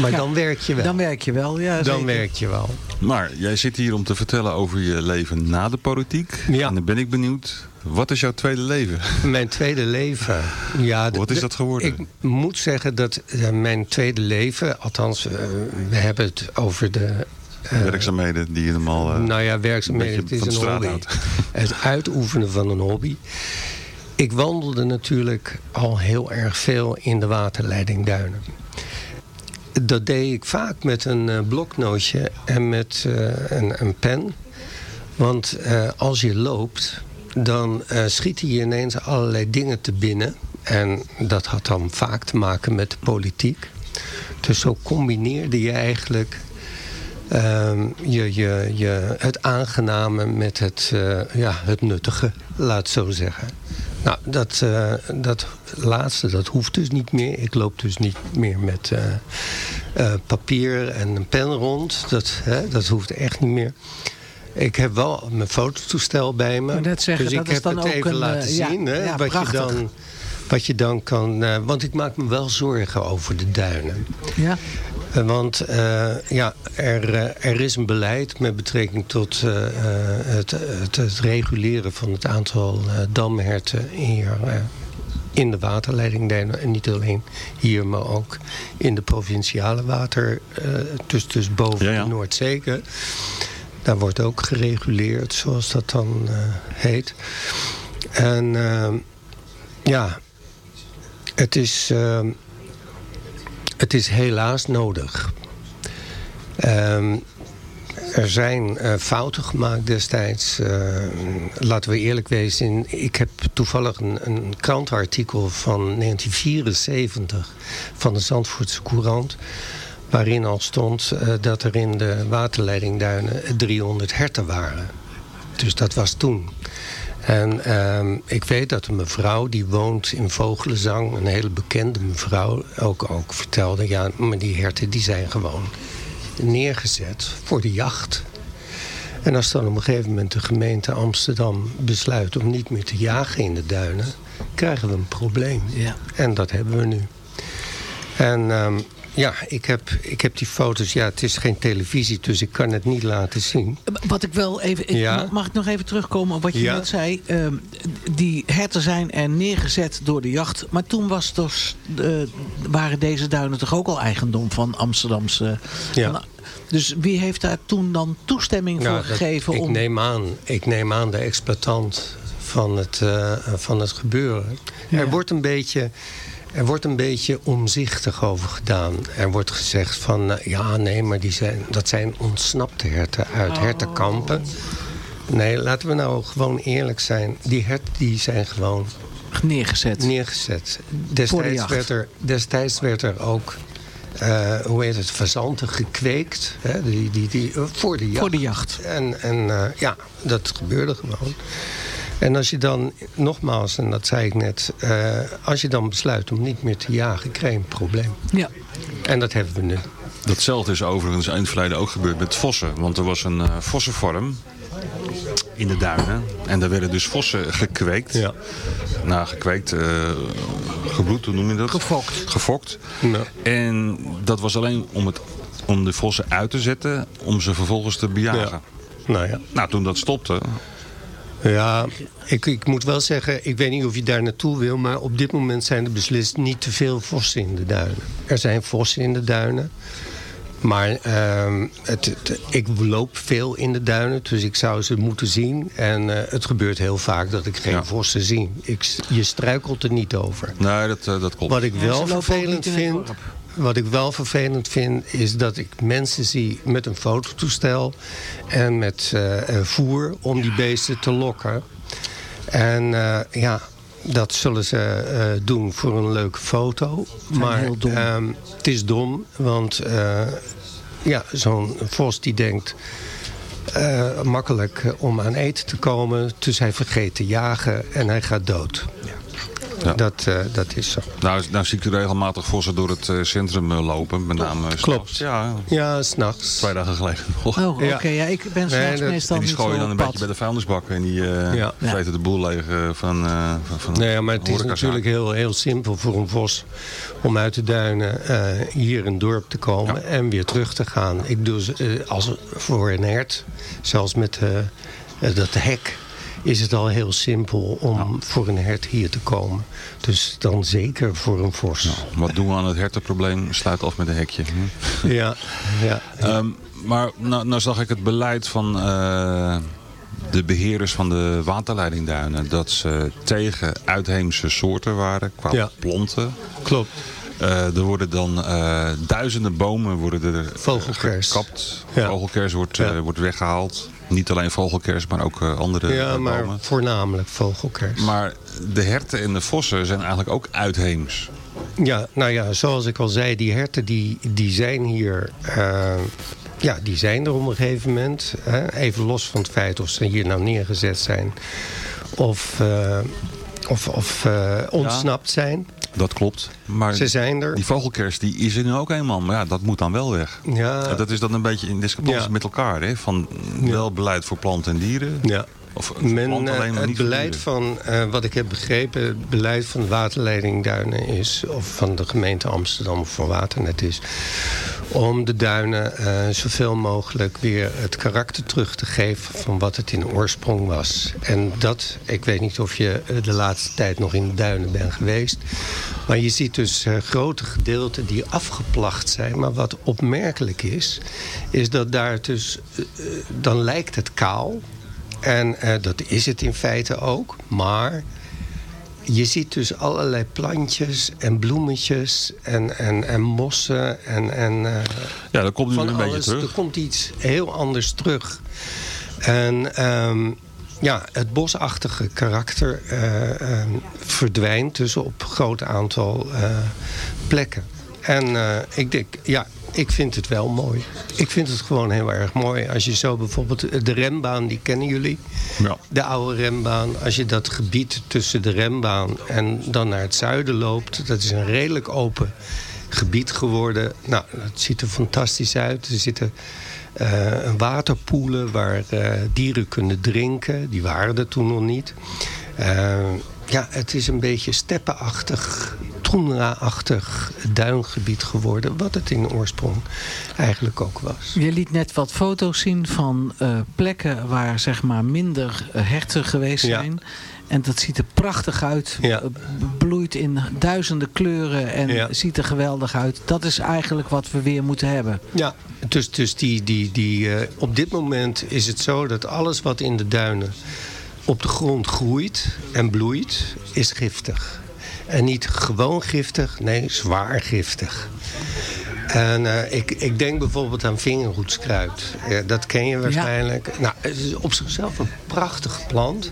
Maar Ja, dan werk je wel. Dan werk je wel, ja. Dan zeker. werk je wel. Maar jij zit hier om te vertellen over je leven na de politiek. Ja. En dan ben ik benieuwd, wat is jouw tweede leven? Mijn tweede leven. Ja, Wat is dat geworden? Ik moet zeggen dat eh, mijn tweede leven, althans, eh, we hebben het over de. eh, Werkzaamheden die je normaal... nou ja, werkzaamheden, het is een hobby. Het uitoefenen van een hobby. Ik wandelde natuurlijk al heel erg veel in de waterleidingduinen. Dat deed ik vaak met een bloknootje en met een, een pen. Want als je loopt, dan eh, schieten je ineens allerlei dingen te binnen. En dat had dan vaak te maken met de politiek. Dus zo combineerde je eigenlijk ehm, je, je, je, het aangename met het, eh, ja, het nuttige, laat het zo zeggen. Nou, dat, eh, dat laatste, dat hoeft dus niet meer. Ik loop dus niet meer met papier en een pen rond. Dat, hè, dat hoeft echt niet meer. Ik heb wel mijn fototoestel bij me. wou net zeggen, dus ik heb dan het ook even een, laten eh, ja, zien. Hè, ja, wat, je dan, wat je dan kan... eh, want ik maak me wel zorgen over de duinen. Ja. Eh, Want eh, ja, er, er is een beleid met betrekking tot eh, eh, het, het, het reguleren van het aantal damherten hier eh, in de waterleidingduinen. En niet alleen hier, maar ook in de provinciale water, eh, dus, dus boven de Noordzee. Daar wordt ook gereguleerd, zoals dat dan eh, heet. En eh, ja, het is... eh, het is helaas nodig. Ehm, er zijn eh, fouten gemaakt destijds. Eh, laten we eerlijk wezen. Ik heb toevallig een, een krantenartikel van 1974 van de Zandvoortse Courant. Waarin al stond eh, dat er in de waterleidingduinen 300 herten waren. Dus dat was toen. En ehm, ik weet dat een mevrouw die woont in Vogelenzang, een hele bekende mevrouw, ook, ook vertelde, ja, maar die herten die zijn gewoon neergezet voor de jacht. En als dan op een gegeven moment de gemeente Amsterdam besluit om niet meer te jagen in de duinen, krijgen we een probleem. Ja. En dat hebben we nu. En ehm, ja, ik heb, ik heb die foto's, ja, het is geen televisie, dus ik kan het niet laten zien. Wat ik wel even... ik- Ja. Mag ik nog even terugkomen op wat je Ja. net zei? Ehm, die herten zijn er neergezet door de jacht. Maar toen was dus, eh, waren deze duinen toch ook al eigendom van Amsterdamse... Ja. van- dus wie heeft daar toen dan toestemming Nou, voor dat- gegeven? ik, om... neem aan, ik neem aan de exploitant van het, eh, van het gebeuren. Er, wordt een beetje, er wordt een beetje omzichtig over gedaan. Er wordt gezegd van, eh, ja nee, maar die zijn, dat zijn ontsnapte herten uit Oh. hertenkampen. Nee, laten we nou gewoon eerlijk zijn. Die herten die zijn gewoon neergezet. neergezet. Destijds, werd er, destijds werd er ook, eh, hoe heet het, fazanten gekweekt. Hè, die, die, die, eh, voor de jacht. Voor de jacht. En, en eh, ja, dat gebeurde gewoon. En als je dan, nogmaals, en dat zei ik net... eh, als je dan besluit om niet meer te jagen, krijg je een probleem. Ja. En dat hebben we nu. Datzelfde is overigens in het verleden ook gebeurd met vossen. Want er was een eh vossenvorm in de duinen. En daar werden dus vossen gekweekt. Ja. Nou, gekweekt, eh, gebloed, hoe noem je dat? Gefokt. Gefokt. Ja. En dat was alleen om, het, om de vossen uit te zetten, om ze vervolgens te bejagen. Nou ja. Nou, toen dat stopte, Ja, ik, ik moet wel zeggen, ik weet niet of je daar naartoe wil... maar op dit moment zijn er beslist niet te veel vossen in de duinen. Er zijn vossen in de duinen. Maar ehm, het, het- ik loop veel in de duinen, dus ik zou ze moeten zien. En eh, het gebeurt heel vaak dat ik geen vossen zie. Ik, je struikelt er niet over. nee, dat, eh, dat klopt. Wat ik Ja, wel vervelend vind... dorp. Wat ik wel vervelend vind, is dat ik mensen zie met een fototoestel... en met eh, voer om die beesten te lokken. En eh, ja, dat zullen ze eh, doen voor een leuke foto. Maar ehm, het is dom, want ja, zo'n vos die denkt... makkelijk om aan eten te komen. Dus hij vergeet te jagen en hij gaat dood. Ja. Dat, eh, dat is zo. Nou, nou zie ik er regelmatig vossen door het eh, centrum eh, lopen. Met name eh, Klopt. Ja, Ja, s'nachts. twee dagen geleden nog. Oh, oké. Ja. Ja. ik ben Nee, s'nachts dat- meestal En die zo dan een beetje bij de vuilnisbak. En die eh Ja. vreten de boel leeg eh, van, eh van, van Nee, maar het is natuurlijk heel, heel simpel voor een vos om uit de duinen eh, hier in het dorp te komen en weer terug te gaan. Ik doe ze, als voor een hert, zelfs met dat hek, is het al heel simpel om voor een hert hier te komen. Dus dan zeker voor een vos. Wat doen we aan het hertenprobleem? Sluit af met een hekje. Hm? Ja, ja. Ehm, maar nou, nou zag ik het beleid van eh, de beheerders van de waterleidingduinen. Dat ze tegen uitheemse soorten waren qua Ja. planten. Klopt. Eh, er worden dan eh, duizenden bomen worden er Vogelkers. gekapt. Ja. Vogelkers wordt, Ja. wordt weggehaald. Niet alleen vogelkers, maar ook eh, andere Ja, eh, maar bomen. voornamelijk vogelkers. Maar de herten en de vossen zijn eigenlijk ook uitheems. Ja, nou ja, zoals ik al zei, die herten die, die zijn hier... eh, ja, die zijn er op een gegeven moment. Hè? Even los van het feit of ze hier nou neergezet zijn... of, eh, of, of eh, ontsnapt zijn. Dat klopt. Maar Ze zijn er. Die vogelkers die is er nu ook eenmaal. Maar ja, dat moet dan wel weg. Ja. Dat is dan een beetje in discrepantie Ja. met elkaar. Hè? Van wel beleid voor planten en dieren. Ja. Of Men, eh, het beleid van, eh, wat ik heb begrepen, het beleid van de waterleiding Duinen is, of van de gemeente Amsterdam of van Waternet is, om de duinen eh, zoveel mogelijk weer het karakter terug te geven van wat het in oorsprong was. En dat, ik weet niet of je de laatste tijd nog in de duinen bent geweest, maar je ziet dus grote gedeelten die afgeplacht zijn. Maar wat opmerkelijk is, is dat daar dus, dan lijkt het kaal. En eh, dat is het in feite ook. Maar je ziet dus allerlei plantjes en bloemetjes en, en, en mossen. En, en, eh, Ja, dat komt nu van een beetje terug. Er komt iets heel anders terug. En ehm, ja, het bosachtige karakter eh, ehm, verdwijnt dus op een groot aantal plekken. En ik denk, ja, ik vind het wel mooi. Ik vind het gewoon heel erg mooi. Als je zo bijvoorbeeld de rembaan, die kennen jullie. Ja. De oude rembaan. Als je dat gebied tussen de rembaan en dan naar het zuiden loopt. Dat is een redelijk open gebied geworden. Nou, het ziet er fantastisch uit. Er zitten eh, waterpoelen waar eh, dieren kunnen drinken. Die waren er toen nog niet. Eh, ja, het is een beetje steppenachtig, toendra-achtig duingebied geworden. Wat het in oorsprong eigenlijk ook was. Je liet net wat foto's zien van eh, plekken waar zeg maar minder eh, herten geweest Ja. zijn. En dat ziet er prachtig uit. Ja. Eh, bloeit in duizenden kleuren en Ja. ziet er geweldig uit. Dat is eigenlijk wat we weer moeten hebben. Ja, dus, dus die, die, die, op dit moment is het zo dat alles wat in de duinen op de grond groeit en bloeit, is giftig. En niet gewoon giftig, nee, zwaar giftig. En eh, ik, ik denk bijvoorbeeld aan vingerhoedskruid. Dat ken je waarschijnlijk. Nou, het is op zichzelf een prachtige plant.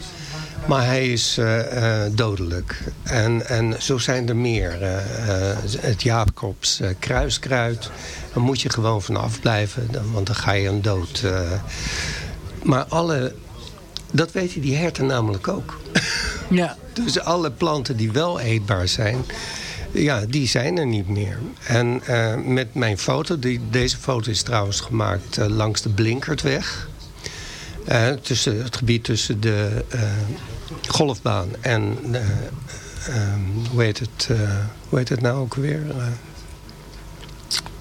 Maar hij is eh, eh, dodelijk. En, en zo zijn er meer. Het Jacobs eh, kruiskruid. Daar moet je gewoon van afblijven. dan- Want dan ga je een dood. Maar alle... Dat weten die herten namelijk ook. Ja. Dus alle planten die wel eetbaar zijn... Ja, die zijn er niet meer. En eh, met mijn foto, die, deze foto is trouwens gemaakt eh, langs de Blinkertweg. Eh, tussen, het gebied tussen de golfbaan en ehm, hoe, heet het, hoe heet het nou ook weer?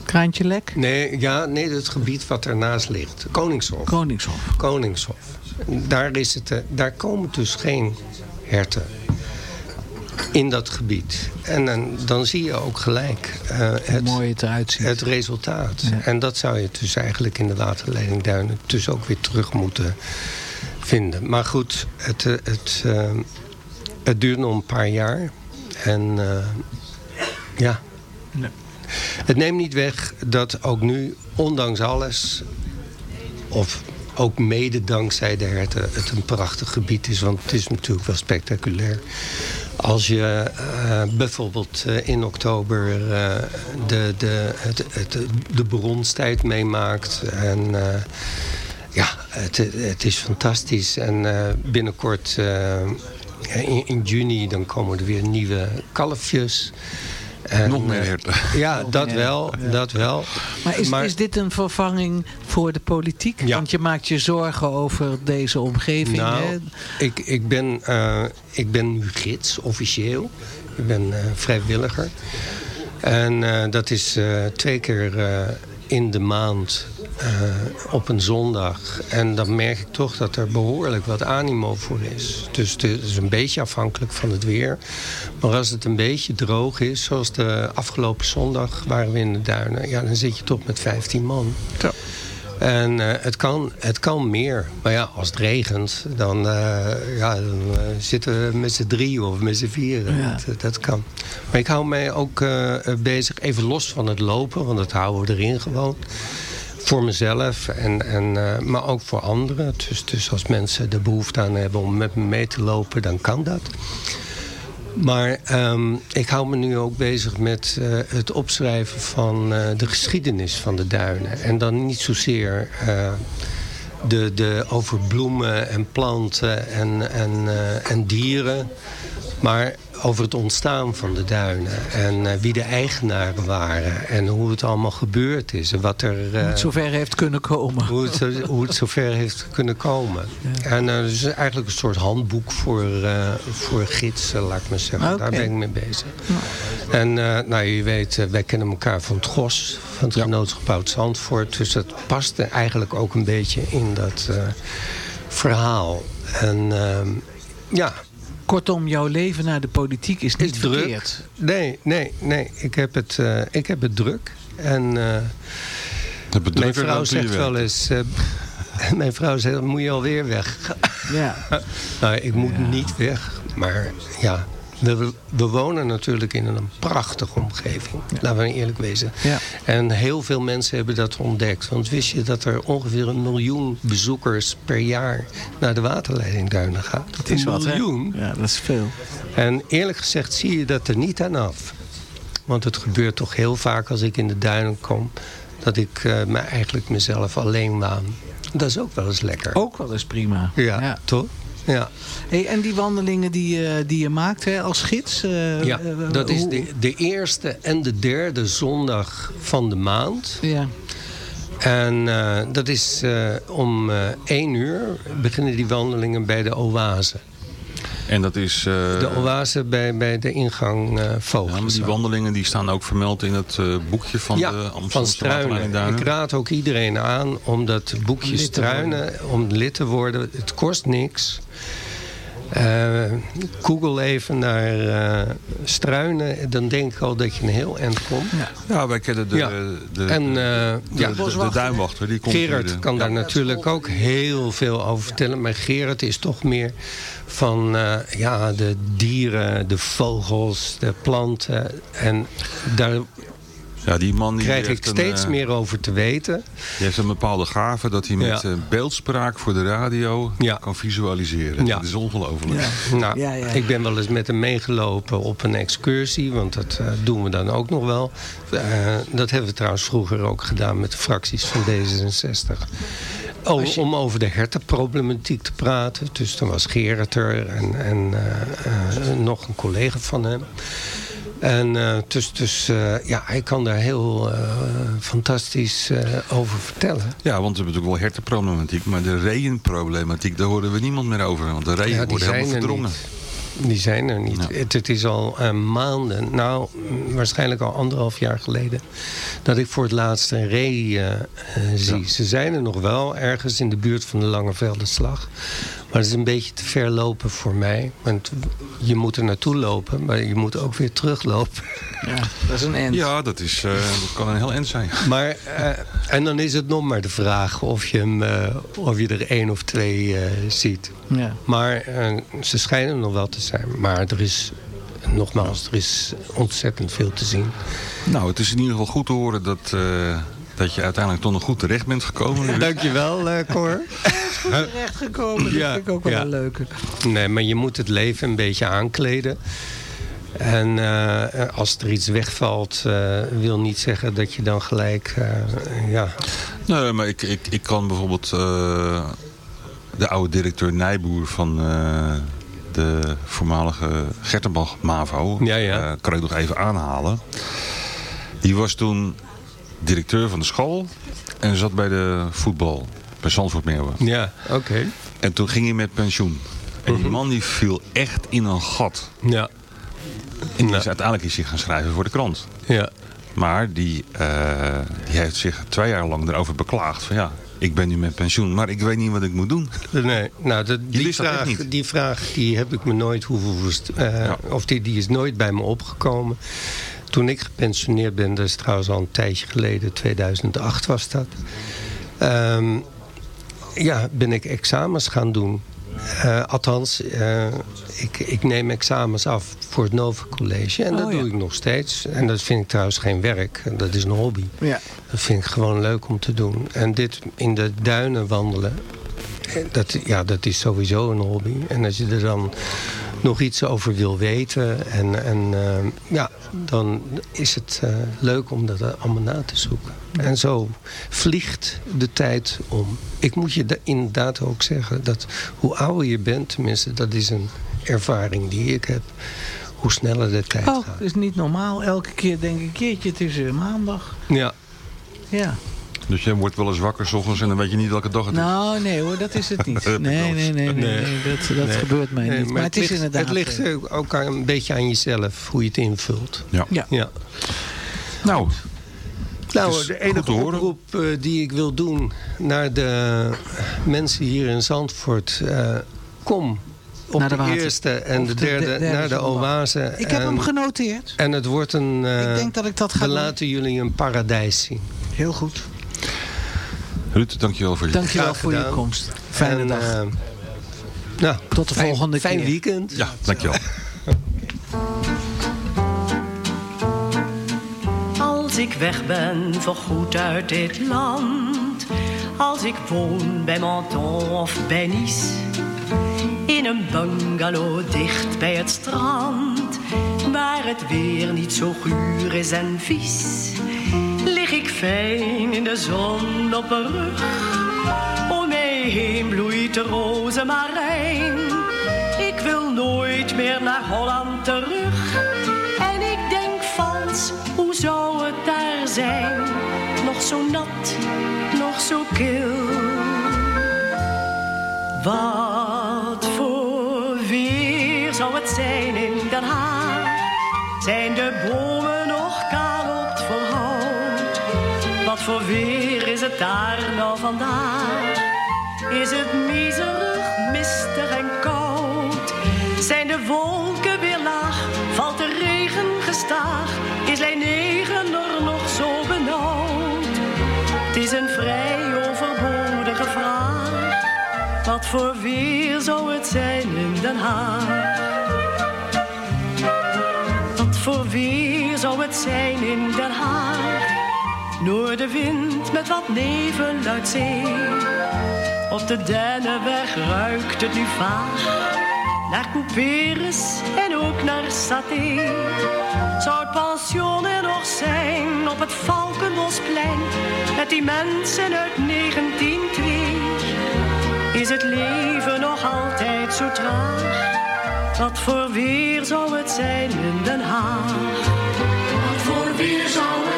Kraantje lek? nee, ja, nee, het gebied wat ernaast ligt. Koningshof. Koningshof. Koningshof. Daar, is het, eh, daar komen dus geen herten in dat gebied. En dan, dan zie je ook gelijk eh, het, mooi het eruit ziet. het resultaat. Ja. En dat zou je dus eigenlijk in de waterleiding Duinen dus ook weer terug moeten vinden. Maar goed, het, eh, het, het duurt nog een paar jaar. En eh, ja, het neemt niet weg dat ook nu, ondanks alles... of ook mede dankzij de herten het een prachtig gebied is. Want het is natuurlijk wel spectaculair. Als je eh, bijvoorbeeld eh, in oktober eh, de, de, het, het, de bronstijd meemaakt. En ja, het, het is fantastisch. En binnenkort in, in juni dan komen er weer nieuwe kalfjes. En, Nog meer herten. Ja, dat wel. Ja. Dat wel. Maar is, Maar- is dit een vervanging voor de politiek? Ja. Want je maakt je zorgen over deze omgeving. hè? Nou, ik, ik, ben, eh, ik ben nu gids, officieel. Ik ben eh, vrijwilliger. En eh, dat is eh, twee keer eh, in de maand eh, op een zondag. En dan merk ik toch dat er behoorlijk wat animo voor is. Dus het is een beetje afhankelijk van het weer. Maar als het een beetje droog is, zoals de afgelopen zondag waren we in de duinen... Ja, dan zit je toch met 15 man. En eh, het, kan, het kan meer. Maar ja, als het regent, dan, eh, ja, dan zitten we met z'n drieën of met z'n vieren. Ja. Dat, dat kan. Maar ik hou mij ook bezig, even los van het lopen, want dat houden we erin gewoon. Voor mezelf, en, en, eh, maar ook voor anderen. Dus, dus als mensen de behoefte aan hebben om met me mee te lopen, dan kan dat. Maar ehm, ik hou me nu ook bezig met eh, het opschrijven van eh, de geschiedenis van de duinen. En dan niet zozeer eh, de, de, over bloemen en planten en, en, en dieren. Maar over het ontstaan van de duinen. En eh, wie de eigenaren waren. En hoe het allemaal gebeurd is. En wat er... Hoe het eh, zover heeft kunnen komen. hoe het, hoe het zover heeft kunnen komen. En eh dus eigenlijk een soort handboek voor, voor gidsen, laat ik maar zeggen. Daar Oké. ben ik mee bezig. En nou, je weet, wij kennen elkaar van het GOS, van het genootschap Oud Zandvoort. Dus dat paste eigenlijk ook een beetje in dat verhaal. En ehm, ja, Kortom, jouw leven naar de politiek is niet is druk. verkeerd. Nee, nee, nee. Ik heb het, eh, ik heb het druk. En eh, Het bedrukker mijn vrouw zegt wel eens... eh, mijn vrouw zegt, moet je alweer weg? Ja. nou, ik moet niet weg. Maar ja, we, we wonen natuurlijk in een prachtige omgeving. Laten we eerlijk wezen. Ja. En heel veel mensen hebben dat ontdekt. Want wist je dat er ongeveer een miljoen bezoekers per jaar... naar de waterleidingduinen gaat? Dat is een wat, hè? miljoen. Ja, dat is veel. En eerlijk gezegd zie je dat er niet aan af. Want het gebeurt toch heel vaak als ik in de duinen kom... dat ik eh, me eigenlijk mezelf alleen waan. Dat is ook wel eens lekker. Ook wel eens prima. Ja, toch? Ja. Hey, en die wandelingen die, je- die je maakt hè, als gids? eh, Ja, eh, dat is de, de eerste en de derde zondag van de maand. Ja. En eh, dat is eh, om eh één uur beginnen die wandelingen bij de oase. En dat is... eh, De oase bij, bij de ingang eh Vogel. ja, maar die wandelingen die staan ook vermeld in het eh, boekje van ja, de van Amsterdamse Struinen. Ik raad ook iedereen aan om dat boekje Struinen, om lid te worden. Het kost niks. Eh, Google even naar eh, Struinen, dan denk ik al dat je een heel eind komt. Ja, wij kennen de, Ja. de, En, eh, de, ja. de, de duinwachter. Die komt Gerard kan ja. daar natuurlijk ook heel veel over vertellen. Maar Gerard is toch meer van eh, ja, de dieren, de vogels, de planten. En daar Ja, die man die krijg ik een, steeds eh, meer over te weten. Die heeft een bepaalde gave dat hij met Ja. eh, beeldspraak voor de radio kan visualiseren. Ja. Dat is ongelooflijk. Nou, ik ben wel eens met hem meegelopen op een excursie, want dat eh, doen we dan ook nog wel. Eh, dat hebben we trouwens vroeger ook gedaan met de fracties van D66. Oh, Om over de hertenproblematiek te praten. Dus toen was Gerard er en, en nog een collega van hem. En eh, dus, dus eh, ja, hij kan daar heel eh, fantastisch over vertellen. Ja, want we hebben natuurlijk wel hertenproblematiek. Maar de reeënproblematiek, daar horen we niemand meer over. Want de reeën Ja, worden helemaal er verdrongen. Die zijn er niet. Het, het is al maanden, nou mm, waarschijnlijk al anderhalf jaar geleden, dat ik voor het laatst een ree zie. Ze zijn er nog wel ergens in de buurt van de Langeveldenslag. Maar het is een beetje te ver lopen voor mij. Want je moet er naartoe lopen, maar je moet ook weer teruglopen. Ja, dat is een end. Ja, dat, is, eh, dat kan een heel end zijn. Maar, eh, en dan is het nog maar de vraag of je, hem, eh, of je er één of twee eh, ziet. Ja. Maar eh, ze schijnen nog wel te zijn. Maar er is, nogmaals, er is ontzettend veel te zien. Nou, het is in ieder geval goed te horen dat, eh, dat je uiteindelijk toch nog goed terecht bent gekomen. Dankjewel, eh Cor. Goed terecht gekomen, dat Ja, vind ik ook wel ja. een leuke. Nee, maar je moet het leven een beetje aankleden. En eh, als er iets wegvalt, eh, wil niet zeggen dat je dan gelijk... eh, ja. Nee, maar ik, ik, ik kan bijvoorbeeld eh, de oude directeur Nijboer van eh, de voormalige Gertenbach MAVO, Ja, ja. eh, kan ik nog even aanhalen. Die was toen directeur van de school en zat bij de voetbal, bij Zandvoort Meeuwen. Ja, oké. En toen ging hij met pensioen. En die man die viel echt in een gat. Ja. En die is, uiteindelijk is hij gaan schrijven voor de krant. Ja. Maar die, eh, die heeft zich twee jaar lang erover beklaagd. Van ja, ik ben nu met pensioen, maar ik weet niet wat ik moet doen. Nee, nou, dat, die, dat vraag, die vraag die heb ik me nooit hoeven eh, Of die, die is nooit bij me opgekomen. Toen ik gepensioneerd ben, dat is trouwens al een tijdje geleden, 2008 was dat. Ehm, ja, ben ik examens gaan doen. Eh, althans, eh, ik, ik neem examens af voor het Nova College. En dat Oh, ja. doe ik nog steeds. En dat vind ik trouwens geen werk. Dat is een hobby. Ja. Dat vind ik gewoon leuk om te doen. En dit in de duinen wandelen, eh, dat, ja, dat is sowieso een hobby. En als je er dan nog iets over wil weten. En, en eh, ja, dan is het eh, leuk om dat allemaal na te zoeken. En zo vliegt de tijd om. Ik moet je da- inderdaad ook zeggen dat hoe ouder je bent, tenminste dat is een ervaring die ik heb, hoe sneller de tijd Oh, gaat. dat is niet normaal. Elke keer denk ik, jeetje, het is maandag. Ja. Ja. Dus jij wordt wel eens wakker 's ochtends en dan weet je niet welke dag het is. Nou, nee hoor, dat is het niet. Nee, nee, nee, nee, nee, dat, dat Nee. gebeurt mij Nee, niet. Maar, het, is ligt, inderdaad... Het ligt eh, ook aan- een beetje aan jezelf, hoe je het invult. Ja. Ja. ja. Nou, Nou, de enige oproep eh, die ik wil doen naar de mensen hier in Zandvoort. eh, kom op Naar de eerste en de de derde, de- derde naar de oase. Ik heb en, hem genoteerd. En het wordt een... eh, Ik denk dat ik dat ga We doen. laten jullie een paradijs zien. Heel goed. Ruud, dankjewel voor je Dankjewel Graag voor je gedaan. komst. Fijne En, dag. eh, nou, Tot de fijn- volgende Fijn keer. weekend. Ja, dankjewel. Als ik weg ben voorgoed uit dit land, als ik woon bij Menton of bij Nice, in een bungalow dicht bij het strand, waar het weer niet zo guur is en vies, fijn in de zon op mijn rug. Om mij heen bloeit de rozemarijn. Ik wil nooit meer naar Holland terug. En ik denk vals, hoe zou het daar zijn? Nog zo nat, nog zo kil. Wat voor weer zou het zijn in Den Haag? Zijn de bomen Wat voor weer is het daar nou vandaag? Is het miserig, mistig en koud? Zijn de wolken weer laag? Valt de regen gestaag? Is lijn 9 er nog zo benauwd? Het is een vrij overbodige vraag. Wat voor weer zou het zijn in Den Haag? Wat voor weer zou het zijn in Den Haag? Noordenwind met wat nevel uit zee. Op de Dennenweg ruikt het nu vaag. Naar couperus en ook naar saté. Zou het pension er nog zijn op het Valkenbosplein. Met die mensen uit 1902. Is het leven nog altijd zo traag? Wat voor weer zou het zijn in Den Haag? Wat voor weer zou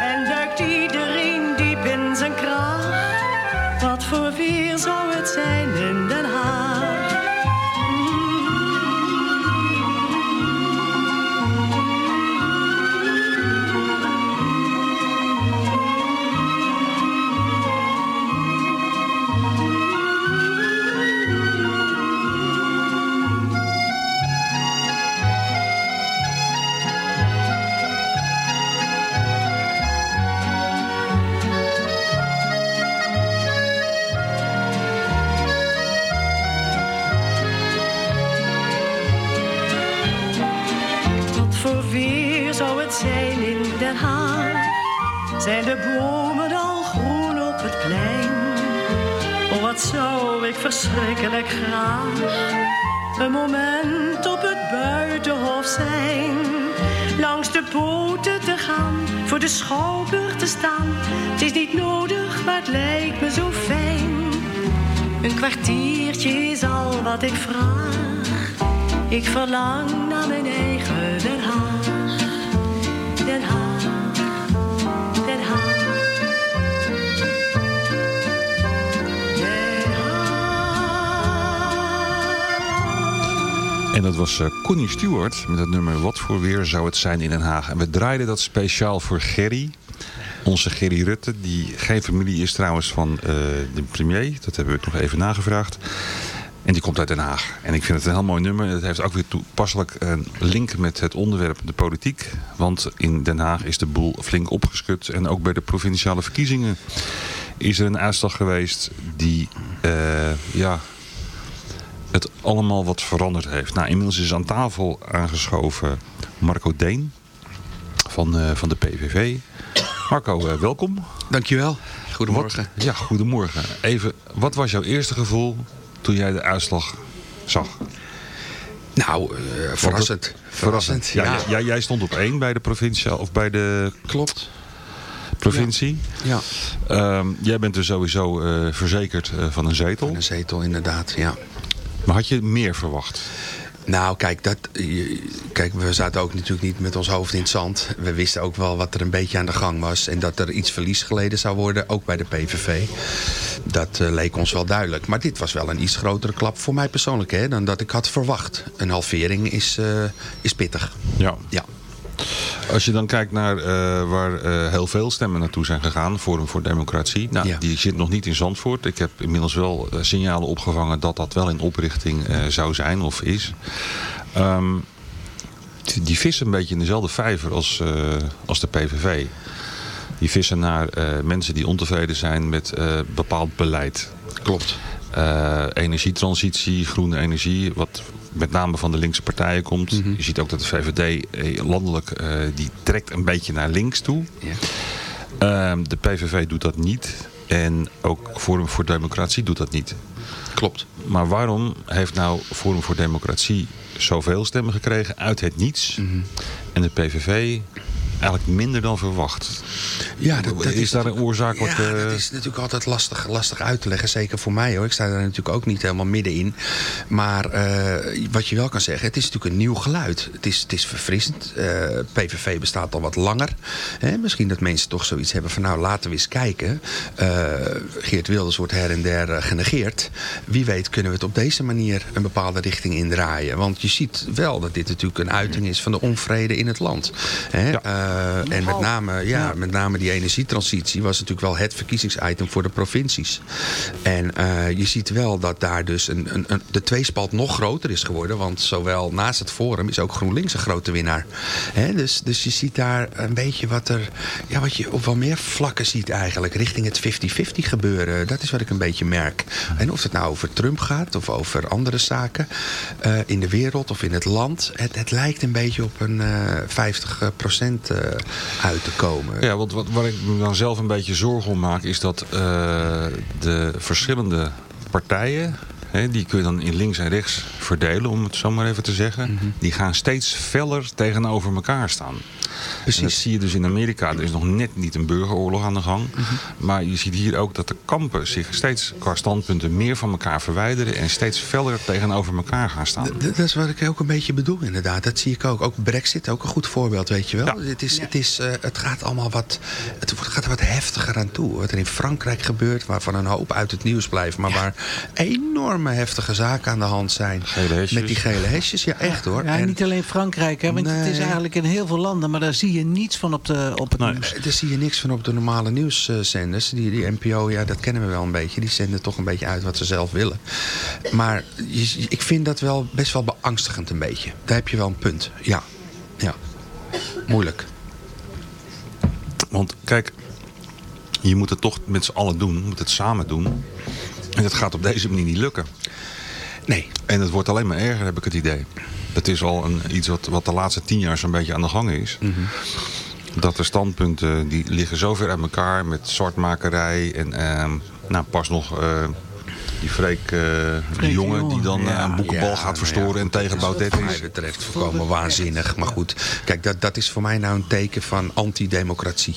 En duikt iedereen diep in zijn kraag? Wat voor weer zou het zijn in een moment op het buitenhof zijn. Langs de poten te gaan, voor de schouwburg te staan. Het is niet nodig, maar het lijkt me zo fijn. Een kwartiertje is al wat ik vraag. Ik verlang naar mijn eigen Haag. En dat was eh, Connie Stewart met het nummer Wat voor weer zou het zijn in Den Haag. En we draaiden dat speciaal voor Gerry. Onze Gerry Rutte, die geen familie is trouwens van eh, de premier. Dat hebben we nog even nagevraagd. En die komt uit Den Haag. En ik vind het een heel mooi nummer. Het heeft ook weer toepasselijk een link met het onderwerp de politiek. Want in Den Haag is de boel flink opgeschud. En ook bij de provinciale verkiezingen is er een uitslag geweest die eh, ja, het allemaal wat veranderd heeft. Nou, inmiddels is aan tafel aangeschoven Marco Deen van, eh, van de PVV. Marco, eh, welkom. Dankjewel. Goedemorgen. Wat- ja, goedemorgen. Even, wat was jouw eerste gevoel toen jij de uitslag zag? Nou, eh, verrassend. Verrassend. Ja, jij- jij stond op één bij de provincie of bij de Klopt. provincie. Ja. Ehm, jij bent dus sowieso verzekerd van een zetel. Een zetel, inderdaad, ja. Maar had je meer verwacht? Nou, kijk, dat, kijk, we zaten ook natuurlijk niet met ons hoofd in het zand. We wisten ook wel wat er een beetje aan de gang was. En dat er iets verlies geleden zou worden, ook bij de PVV. Dat eh, leek ons wel duidelijk. Maar dit was wel een iets grotere klap voor mij persoonlijk hè, dan dat ik had verwacht. Een halvering is, eh, is pittig. Ja. Ja. Als je dan kijkt naar eh, waar eh, heel veel stemmen naartoe zijn gegaan, Forum voor Democratie. Nou, die zit nog niet in Zandvoort. Ik heb inmiddels wel eh, signalen opgevangen dat dat wel in oprichting zou zijn of is. Ehm, die- vissen een beetje in dezelfde vijver als, als de PVV. Die vissen naar mensen die ontevreden zijn met bepaald beleid. Klopt. Energietransitie, groene energie, wat met name van de linkse partijen komt. Je ziet ook dat de VVD eh, landelijk, eh, die trekt een beetje naar links toe. Ehm, de PVV doet dat niet. En ook Forum voor Democratie doet dat niet. Klopt. Maar waarom heeft nou Forum voor Democratie zoveel stemmen gekregen uit het niets? En de PVV eigenlijk minder dan verwacht? Ja, dat, dat is, daar een oorzaak wat... Ja, eh, dat is natuurlijk altijd lastig, lastig uit te leggen. Zeker voor mij hoor. Ik sta daar natuurlijk ook niet helemaal middenin. Maar eh, wat je wel kan zeggen, het is natuurlijk een nieuw geluid. Het is, het is verfrissend. Eh, PVV bestaat al wat langer. Hè, misschien dat mensen toch zoiets hebben van nou laten we eens kijken. Eh, Geert Wilders wordt her en der eh, genegeerd. Wie weet kunnen we het op deze manier een bepaalde richting indraaien. Want je ziet wel dat dit natuurlijk een uiting is van de onvrede in het land. Hè? Eh, en met name, ja, met name die energietransitie was natuurlijk wel het verkiezingsitem voor de provincies. En eh, je ziet wel dat daar dus een, een, een- de tweespalt nog groter is geworden. Want zowel naast het Forum is ook GroenLinks een grote winnaar. Hè, dus, dus je ziet daar een beetje wat er, ja, wat je op wel meer vlakken ziet eigenlijk. Richting het 50-50 gebeuren. Dat is wat ik een beetje merk. En of het nou over Trump gaat of over andere zaken eh, in de wereld of in het land. Het, het lijkt een beetje op een eh 50 procent eh, uit te komen. Ja, want wat, waar ik me dan zelf een beetje zorgen om maak... is dat eh, de verschillende partijen... Hè, die kun je dan in links en rechts verdelen, om het zo maar even te zeggen. Mhm. Die gaan steeds feller tegenover elkaar staan. Precies. dat zie je dus in Amerika. Er is nog net niet een burgeroorlog aan de gang. Mhm. Maar je ziet hier ook dat de kampen zich steeds qua standpunten meer van elkaar verwijderen... en steeds feller tegenover elkaar gaan staan. D- Dat is wat ik ook een beetje bedoel, inderdaad. Dat zie ik ook. Ook Brexit, ook een goed voorbeeld, weet je wel. Het, is, het, is, eh, het gaat allemaal wat, het gaat er wat heftiger aan toe. Wat er in Frankrijk gebeurt, waarvan een hoop uit het nieuws blijft. Maar waar enorme heftige zaken aan de hand zijn. Met die gele hesjes, ja echt hoor. Ja, En- niet alleen Frankrijk, hè, want het is eigenlijk in heel veel landen. Maar daar zie je niets van op, de, op het nieuws. Daar zie je niks van op de normale nieuwszenders. Die, die NPO, ja, dat kennen we wel een beetje. Die zenden toch een beetje uit wat ze zelf willen. Maar je- ik vind dat wel best wel beangstigend een beetje. Daar heb je wel een punt. Ja, ja. Moeilijk. Want kijk, je moet het toch met z'n allen doen. Je moet het samen doen. En dat gaat op deze manier niet lukken. Nee. En het wordt alleen maar erger, heb ik het idee. Het is al een, iets wat, wat de laatste tien jaar zo'n beetje aan de gang is. Dat de standpunten die liggen zo ver uit elkaar met zwartmakerij. En ehm, nou, pas nog eh, die Freek, eh, die jongen die dan eh, een boekenbal Ja, gaat nou verstoren ja, en tegen dat is Wat mij betreft voorkomen waanzinnig. Maar goed, kijk, dat, dat is voor mij nou een teken van antidemocratie.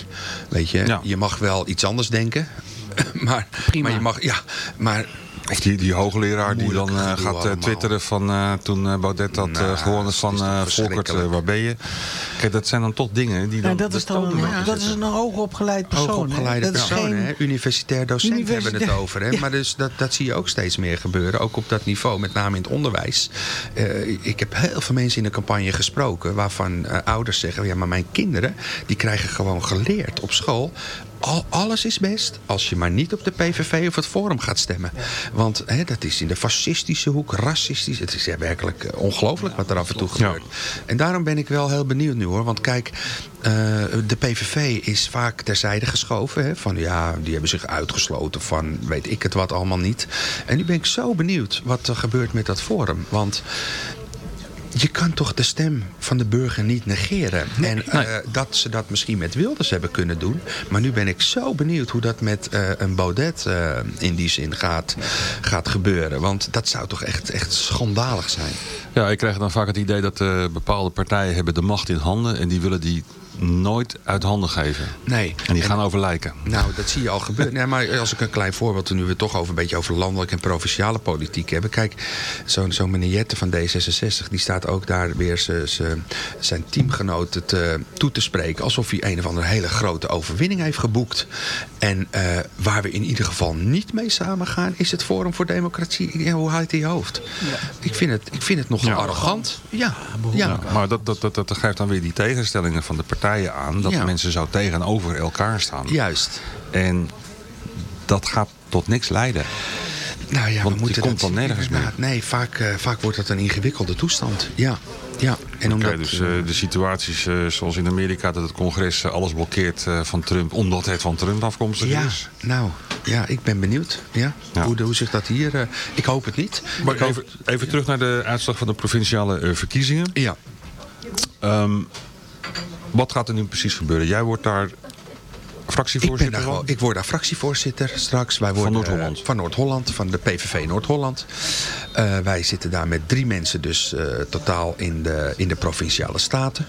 Weet je, je mag wel iets anders denken. Maar, maar je mag, ja, maar Of die, die hoogleraar die dan eh, gaat eh, twitteren van eh, toen eh, Baudet had eh, gewonnen van eh Volkert, eh, waar ben je? Kijk, dat zijn dan toch dingen die dan... Ja, dat is dan een, dat is een hoogopgeleid persoon. hè. Hoogopgeleide Dat is personen, geen- hè? universitair docent hebben we het over. Hè? Ja. Maar dus dat, dat zie je ook steeds meer gebeuren, ook op dat niveau, met name in het onderwijs. Eh, ik heb heel veel mensen in de campagne gesproken waarvan eh, ouders zeggen, ja, maar mijn kinderen die krijgen gewoon geleerd op school al, alles is best als je maar niet op de PVV of het Forum gaat stemmen. Want hè, dat is in de fascistische hoek, racistisch. Het is ja, werkelijk eh, ongelooflijk wat er af en toe gebeurt. En daarom ben ik wel heel benieuwd nu hoor. Want kijk, eh, de PVV is vaak terzijde geschoven. Hè, van ja, die hebben zich uitgesloten van weet ik het wat allemaal niet. En nu ben ik zo benieuwd wat er gebeurt met dat Forum. Want je kan toch de stem van de burger niet negeren. en eh, dat ze dat misschien met Wilders hebben kunnen doen. Maar nu ben ik zo benieuwd hoe dat met eh, een Baudet eh, in die zin gaat, gaat gebeuren. Want dat zou toch echt, echt schandalig zijn. Ja, ik krijg dan vaak het idee dat eh, bepaalde partijen hebben de macht in handen en die willen die nooit uit handen geven. Nee. En die gaan over lijken. Nou, dat zie je al gebeuren. Nee, maar als ik een klein voorbeeld, nu we het toch over een beetje over landelijke en provinciale politiek hebben. Kijk, zo'n zo meneer Jette van D66, die staat ook daar weer ze, ze, zijn teamgenoten te, toe te spreken. Alsof hij een of andere hele grote overwinning heeft geboekt. En eh, waar we in ieder geval niet mee samen gaan, is het Forum voor Democratie. Ja, hoe houdt hij je hoofd? Ik, vind het, ik vind het nogal Ja. arrogant. Ja, Ja, ja. maar dat, dat, dat, dat geeft dan weer die tegenstellingen van de partijen aan. Dat Ja. mensen zo tegenover elkaar staan. Juist. En dat gaat tot niks leiden. Nou ja, Want we moeten je komt dan nergens meer. Nee, vaak, eh, vaak wordt dat een ingewikkelde toestand. Ja, ja. En omdat, dus eh, de situaties eh, zoals in Amerika... dat het congres alles blokkeert van Trump... omdat het van Trump afkomstig ja, is. nou, ja, ik ben benieuwd. Ja, Hoe, hoe zich dat hier... ik hoop het niet. Maar Ik hoop- even, terug naar de uitslag van de provinciale verkiezingen. Ja. Wat gaat er nu precies gebeuren? Jij wordt daar Ik, ben fractievoorzitter daar van? gewoon, ik word daar fractievoorzitter straks. Wij worden, Noord-Holland? eh, van Noord-Holland, van de PVV Noord-Holland. Eh, wij zitten daar met drie mensen dus eh, totaal in de, in de provinciale staten.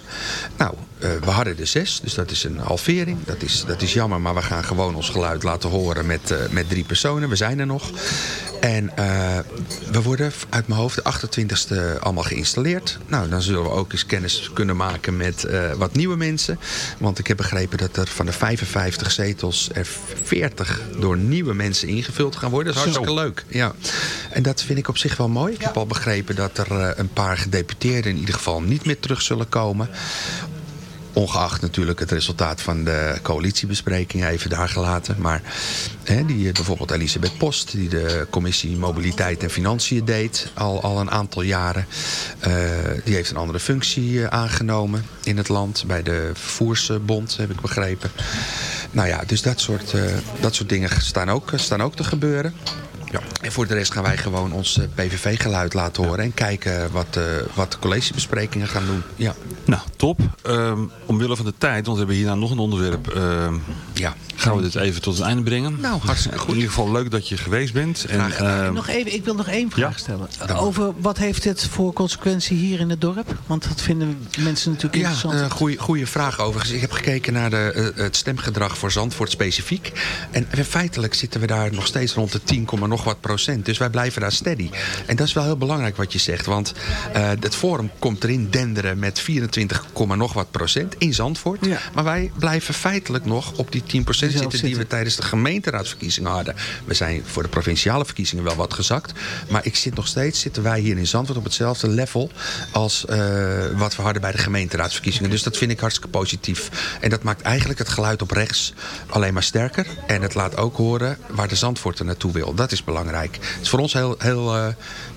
Nou, we hadden er zes, dus dat is een halvering. Dat is, dat is jammer, maar we gaan gewoon ons geluid laten horen met, met drie personen. We zijn er nog. En we worden uit mijn hoofd de 28e allemaal geïnstalleerd. Nou, dan zullen we ook eens kennis kunnen maken met wat nieuwe mensen. Want ik heb begrepen dat er van de 55 zetels er 40 door nieuwe mensen ingevuld gaan worden. Dat is Zo. hartstikke leuk. Ja. En dat vind ik op zich wel mooi. Ik heb al begrepen dat er eh, een paar gedeputeerden in ieder geval niet meer terug zullen komen. Ongeacht natuurlijk het resultaat van de coalitiebesprekingen, even daar gelaten. Maar hè, die, eh, bijvoorbeeld Elisabeth Post, die de commissie Mobiliteit en Financiën deed al, al een aantal jaren. eh, die heeft een andere functie eh, aangenomen in het land, bij de Vervoersbond, heb ik begrepen. Nou ja, dus dat soort, dat soort dingen staan ook, staan ook te gebeuren. Ja. En voor de rest gaan wij gewoon ons eh, PVV-geluid laten horen... en kijken wat, eh, wat de collegebesprekingen gaan doen. Ja. Nou, top. Ehm, omwille van de tijd, want we hebben hierna nog een onderwerp... ehm, ja. gaan we dit even tot het einde brengen. Nou, hartstikke goed. In ieder geval leuk dat je geweest bent. En, ehm, Nog even, ik wil nog één vraag Ja? stellen. Over wat heeft het voor consequentie hier in het dorp? Want dat vinden mensen natuurlijk Ja, interessant. een goede, goede vraag overigens. Ik heb gekeken naar de, eh, het stemgedrag voor Zandvoort specifiek. En feitelijk zitten we daar nog steeds rond de 10, komma nog wat procent. Dus wij blijven daar steady. En dat is wel heel belangrijk wat je zegt. Want eh, het Forum komt erin denderen met 24, komma nog wat procent in Zandvoort. Maar wij blijven feitelijk nog op die 10 procent Zelf zitten die we tijdens de gemeenteraadsverkiezingen hadden. We zijn voor de provinciale verkiezingen wel wat gezakt. Maar ik zit nog steeds, zitten wij hier in Zandvoort op hetzelfde level als eh, wat we hadden bij de gemeenteraadsverkiezingen. Dus dat vind ik hartstikke positief. En dat maakt eigenlijk het geluid op rechts alleen maar sterker. En het laat ook horen waar de Zandvoort er naartoe wil. Dat is belangrijk. Het is voor ons heel, heel, eh,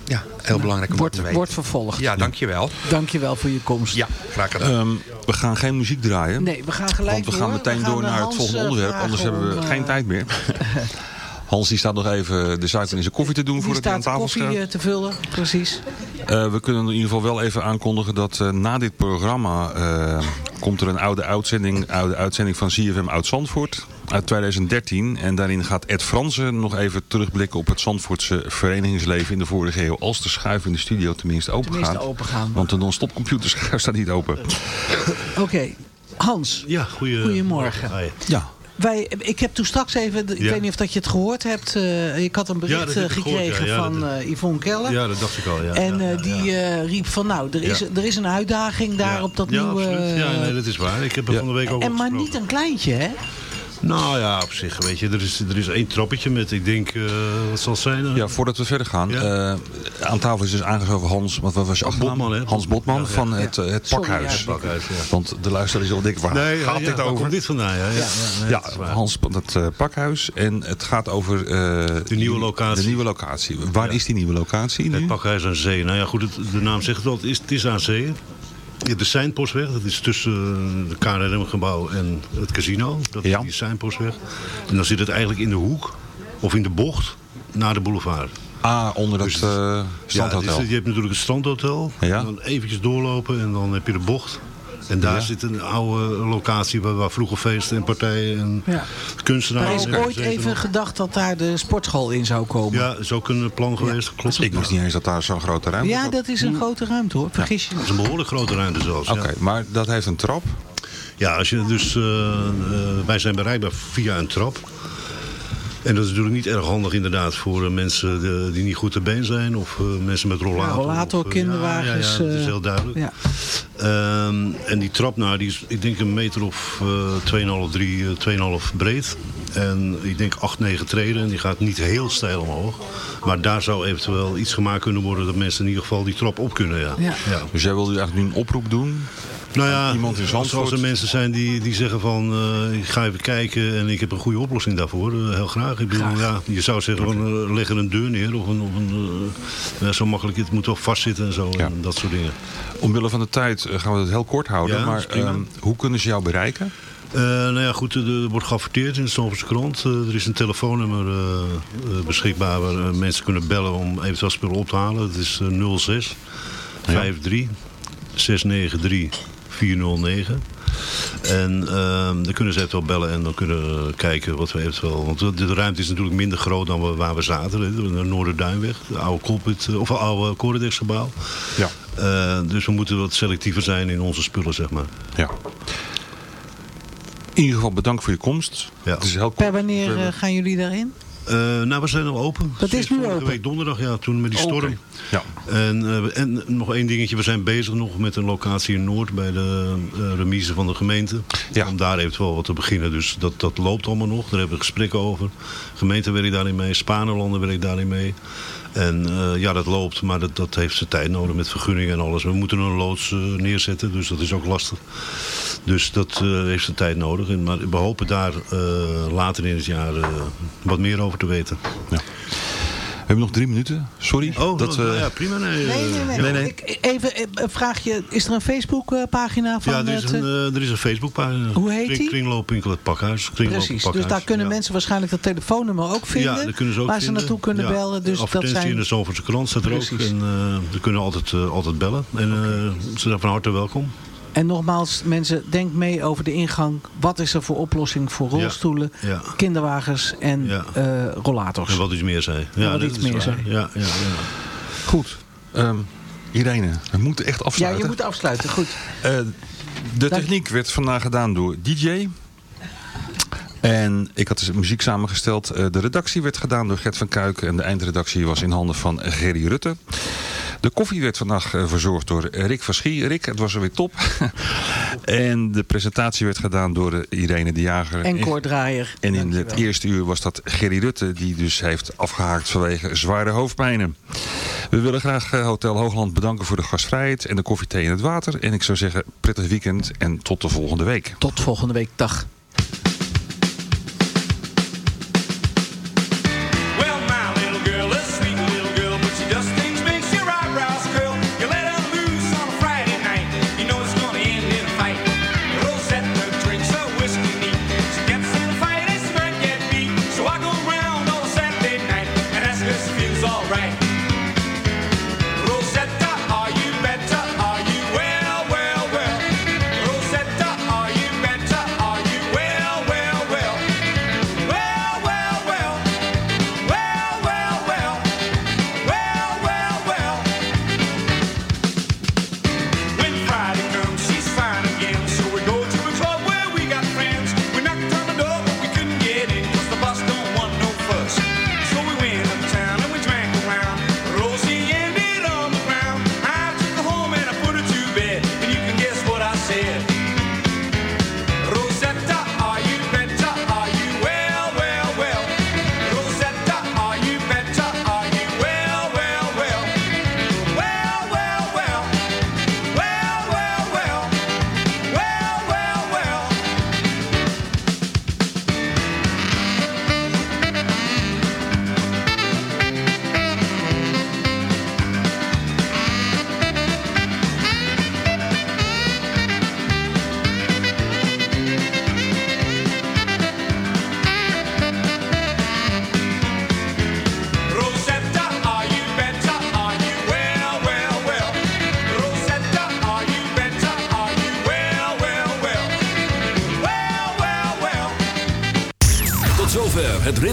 ja, heel belangrijk om wordt, te weten. wordt vervolgd. Ja, dankjewel. Dankjewel voor je komst. Ja, graag gedaan. ehm, we gaan geen muziek draaien. Nee, we gaan gelijk Want we gaan door. meteen We gaan door naar het volgende eh, onderwerp. Anders hebben we om, eh, geen tijd meer. Hans die staat nog even de suiker in zijn koffie te doen Die voordat hij aan staat tafel koffie staat. eh, te vullen, precies. Eh, we kunnen in ieder geval wel even aankondigen dat eh, na dit programma eh, komt er een oude uitzending, oude uitzending van CFM Oud Zandvoort uit 2013. En daarin gaat Ed Fransen nog even terugblikken op het Zandvoortse verenigingsleven in de vorige eeuw. Als de schuif in de studio tenminste open Tenminste gaat. open gaan. Want de non-stop computerschuif staat niet open. Oké, Hans. Ja, goeie, Goedemorgen. Ja. Wij, ik heb toen straks even, ik Ja. weet niet of dat je het gehoord hebt. eh, ik had een bericht eh, gehoord, gekregen ja. Van dat- eh, Yvonne Keller. Ja, dat dacht ik al. Ja, en die riep van nou, er is, er is een uitdaging daar op dat ja, nieuwe... absoluut. Ja, nee, dat is waar. Ik heb er van de week ook en maar niet een kleintje, hè? Nou ja, op zich, weet je, er is, er is één trappetje met, ik denk, eh, wat zal het zijn? eh? Ja, voordat we verder gaan. eh, aan tafel is dus aangeschoven Hans, wat, wat was je achternaam? Botman, hè? Hans Botman Ja, ja. van het, het Sorry, pakhuis. ja, pakhuis, ja. Want de luisteraar is al dik waar Nee, gaat ja, dit over? komt dit vandaan? Ja, ja, ja, nee, dat. Hans, het eh, pakhuis. En het gaat over... eh, De nieuwe locatie. De nieuwe locatie. Waar is die nieuwe locatie nu? Het pakhuis aan zee. Nou ja, goed, het- de naam zegt het al, het is, het is aan zee. Je hebt de Seinpostweg, dat is tussen eh, de KNRM-gebouw en het casino. Dat is die Seinpostweg. En dan zit het eigenlijk in de hoek, of in de bocht, naar de boulevard. Ah, onder dat Dus eh Ja, strandhotel. dus je hebt natuurlijk het strandhotel. Ja. En dan eventjes doorlopen en dan heb je de bocht. En daar Ja. zit een oude locatie waar, waar vroeger feesten en partijen en Ja. kunstenaars... Er is ooit even nog. gedacht dat daar de sportschool in zou komen. Ja, is ook een plan geweest, klopt. Ik wist niet eens dat daar zo'n grote ruimte Ja, zat. dat is een grote ruimte hoor. Vergis je Dat is een behoorlijk grote ruimte zelfs. Oké, maar dat heeft een trap. Ja, als je dus, eh, eh, wij zijn bereikbaar via een trap. En dat is natuurlijk niet erg handig inderdaad voor eh, mensen eh, die niet goed te been zijn. Of eh, mensen met rollator. Ja, rollator, of, kinderwagens, Ja, ja, ja, dat is heel duidelijk. ja. Ehm, en die trap, nou, die is ik denk een meter of eh 2,5, 3, eh, 2,5 breed. En ik denk 8, 9 treden. En die gaat niet heel steil omhoog. Maar daar zou eventueel iets gemaakt kunnen worden dat mensen in ieder geval die trap op kunnen. Ja. Ja. Ja. Dus jij wilde eigenlijk nu een oproep doen? Nou ja, Iemand in Zandvoort? zoals er mensen zijn die, die zeggen van... eh, ik ga even kijken en ik heb een goede oplossing daarvoor. eh, heel graag. Ik bedoel, ja, je zou zeggen, van, eh, leg er een deur neer. Of een, of een, ja, zo makkelijk, het moet wel vastzitten en zo. En dat soort dingen. Omwille van de tijd gaan we het heel kort houden. Ja, maar ehm, hoe kunnen ze jou bereiken? Nou ja, goed, er wordt geadverteerd in de Stamfordse krant. Er is een telefoonnummer beschikbaar waar mensen kunnen bellen om eventueel spullen op te halen. Het is eh, 06 53 693 409. En ehm dan kunnen ze eventueel bellen en dan kunnen we kijken wat we eventueel... Want de, ruimte is natuurlijk minder groot dan we- waar we zaten. De Noorderduinweg, de oude, Colpit, eh, of oude Corridexgebouw. Ja. Eh, dus we moeten wat selectiever zijn in onze spullen, zeg maar. Ja. In ieder geval bedankt voor je komst. Ja. Het is heel Per wanneer eh, gaan jullie daarin? Eh, nou, we zijn al open. Dat is nu vorige open? week donderdag, ja, toen met die storm. Ja. En, eh, en nog één dingetje, we zijn bezig nog met een locatie in Noord bij de eh, remise van de gemeente. Om daar eventueel wat te beginnen. Dus dat, dat loopt allemaal nog, daar hebben we gesprekken over. Gemeente werkt daarin mee, Spanelanden werkt daarin mee. En eh, ja, dat loopt, maar dat, dat heeft zijn tijd nodig met vergunningen en alles. We moeten een loods eh, neerzetten, dus dat is ook lastig. Dus dat eh, heeft zijn tijd nodig. Maar we hopen daar later in het jaar wat meer over te weten. We hebben nog drie minuten. Sorry. Oh, dat nou, ja, prima. Nee, Nee, eh, nee. Ik, even eh, een vraagje. Is er een Facebookpagina van Ja, er is het... een, eh, er is een Facebookpagina. Hoe heet Kring- die? Kringloopwinkel het Pakhuis. Kringloop Precies, dus daar kunnen ja. mensen waarschijnlijk dat telefoonnummer ook vinden. Ja, dat kunnen ze ook waar vinden. ze naartoe kunnen Ja. bellen. Dus dat zijn... in de Zalvoortse krant staat er ook. Precies. En eh ze kunnen altijd, altijd bellen. En eh, ze zijn van harte welkom. En nogmaals, mensen, denk mee over de ingang. Wat is er voor oplossing voor rolstoelen, Ja. kinderwagens en eh, rollators? En wat iets meer zei. En wat dat iets is meer zei. Ja, ja, ja. Goed. Ehm, Irene, we moeten echt Ja, afsluiten. je moet afsluiten. Goed. Eh, de techniek werd vandaag gedaan door DJ. En ik had dus muziek samengesteld. Eh, de redactie werd gedaan door Gert van Kuiken. En de eindredactie was in handen van Gerry Rutte. De koffie werd vandaag eh, verzorgd door Rick van Schie. Rick, het was er weer top. en de presentatie werd gedaan door eh, Irene de Jager. En Cor Draaier. En in het eerste uur was dat Gerry Rutte, die dus heeft afgehaakt vanwege zware hoofdpijnen. We willen graag eh, Hotel Hoogland bedanken voor de gastvrijheid en de koffie, thee en het water. En ik zou zeggen, prettig weekend en tot de volgende week. Tot volgende week. Dag.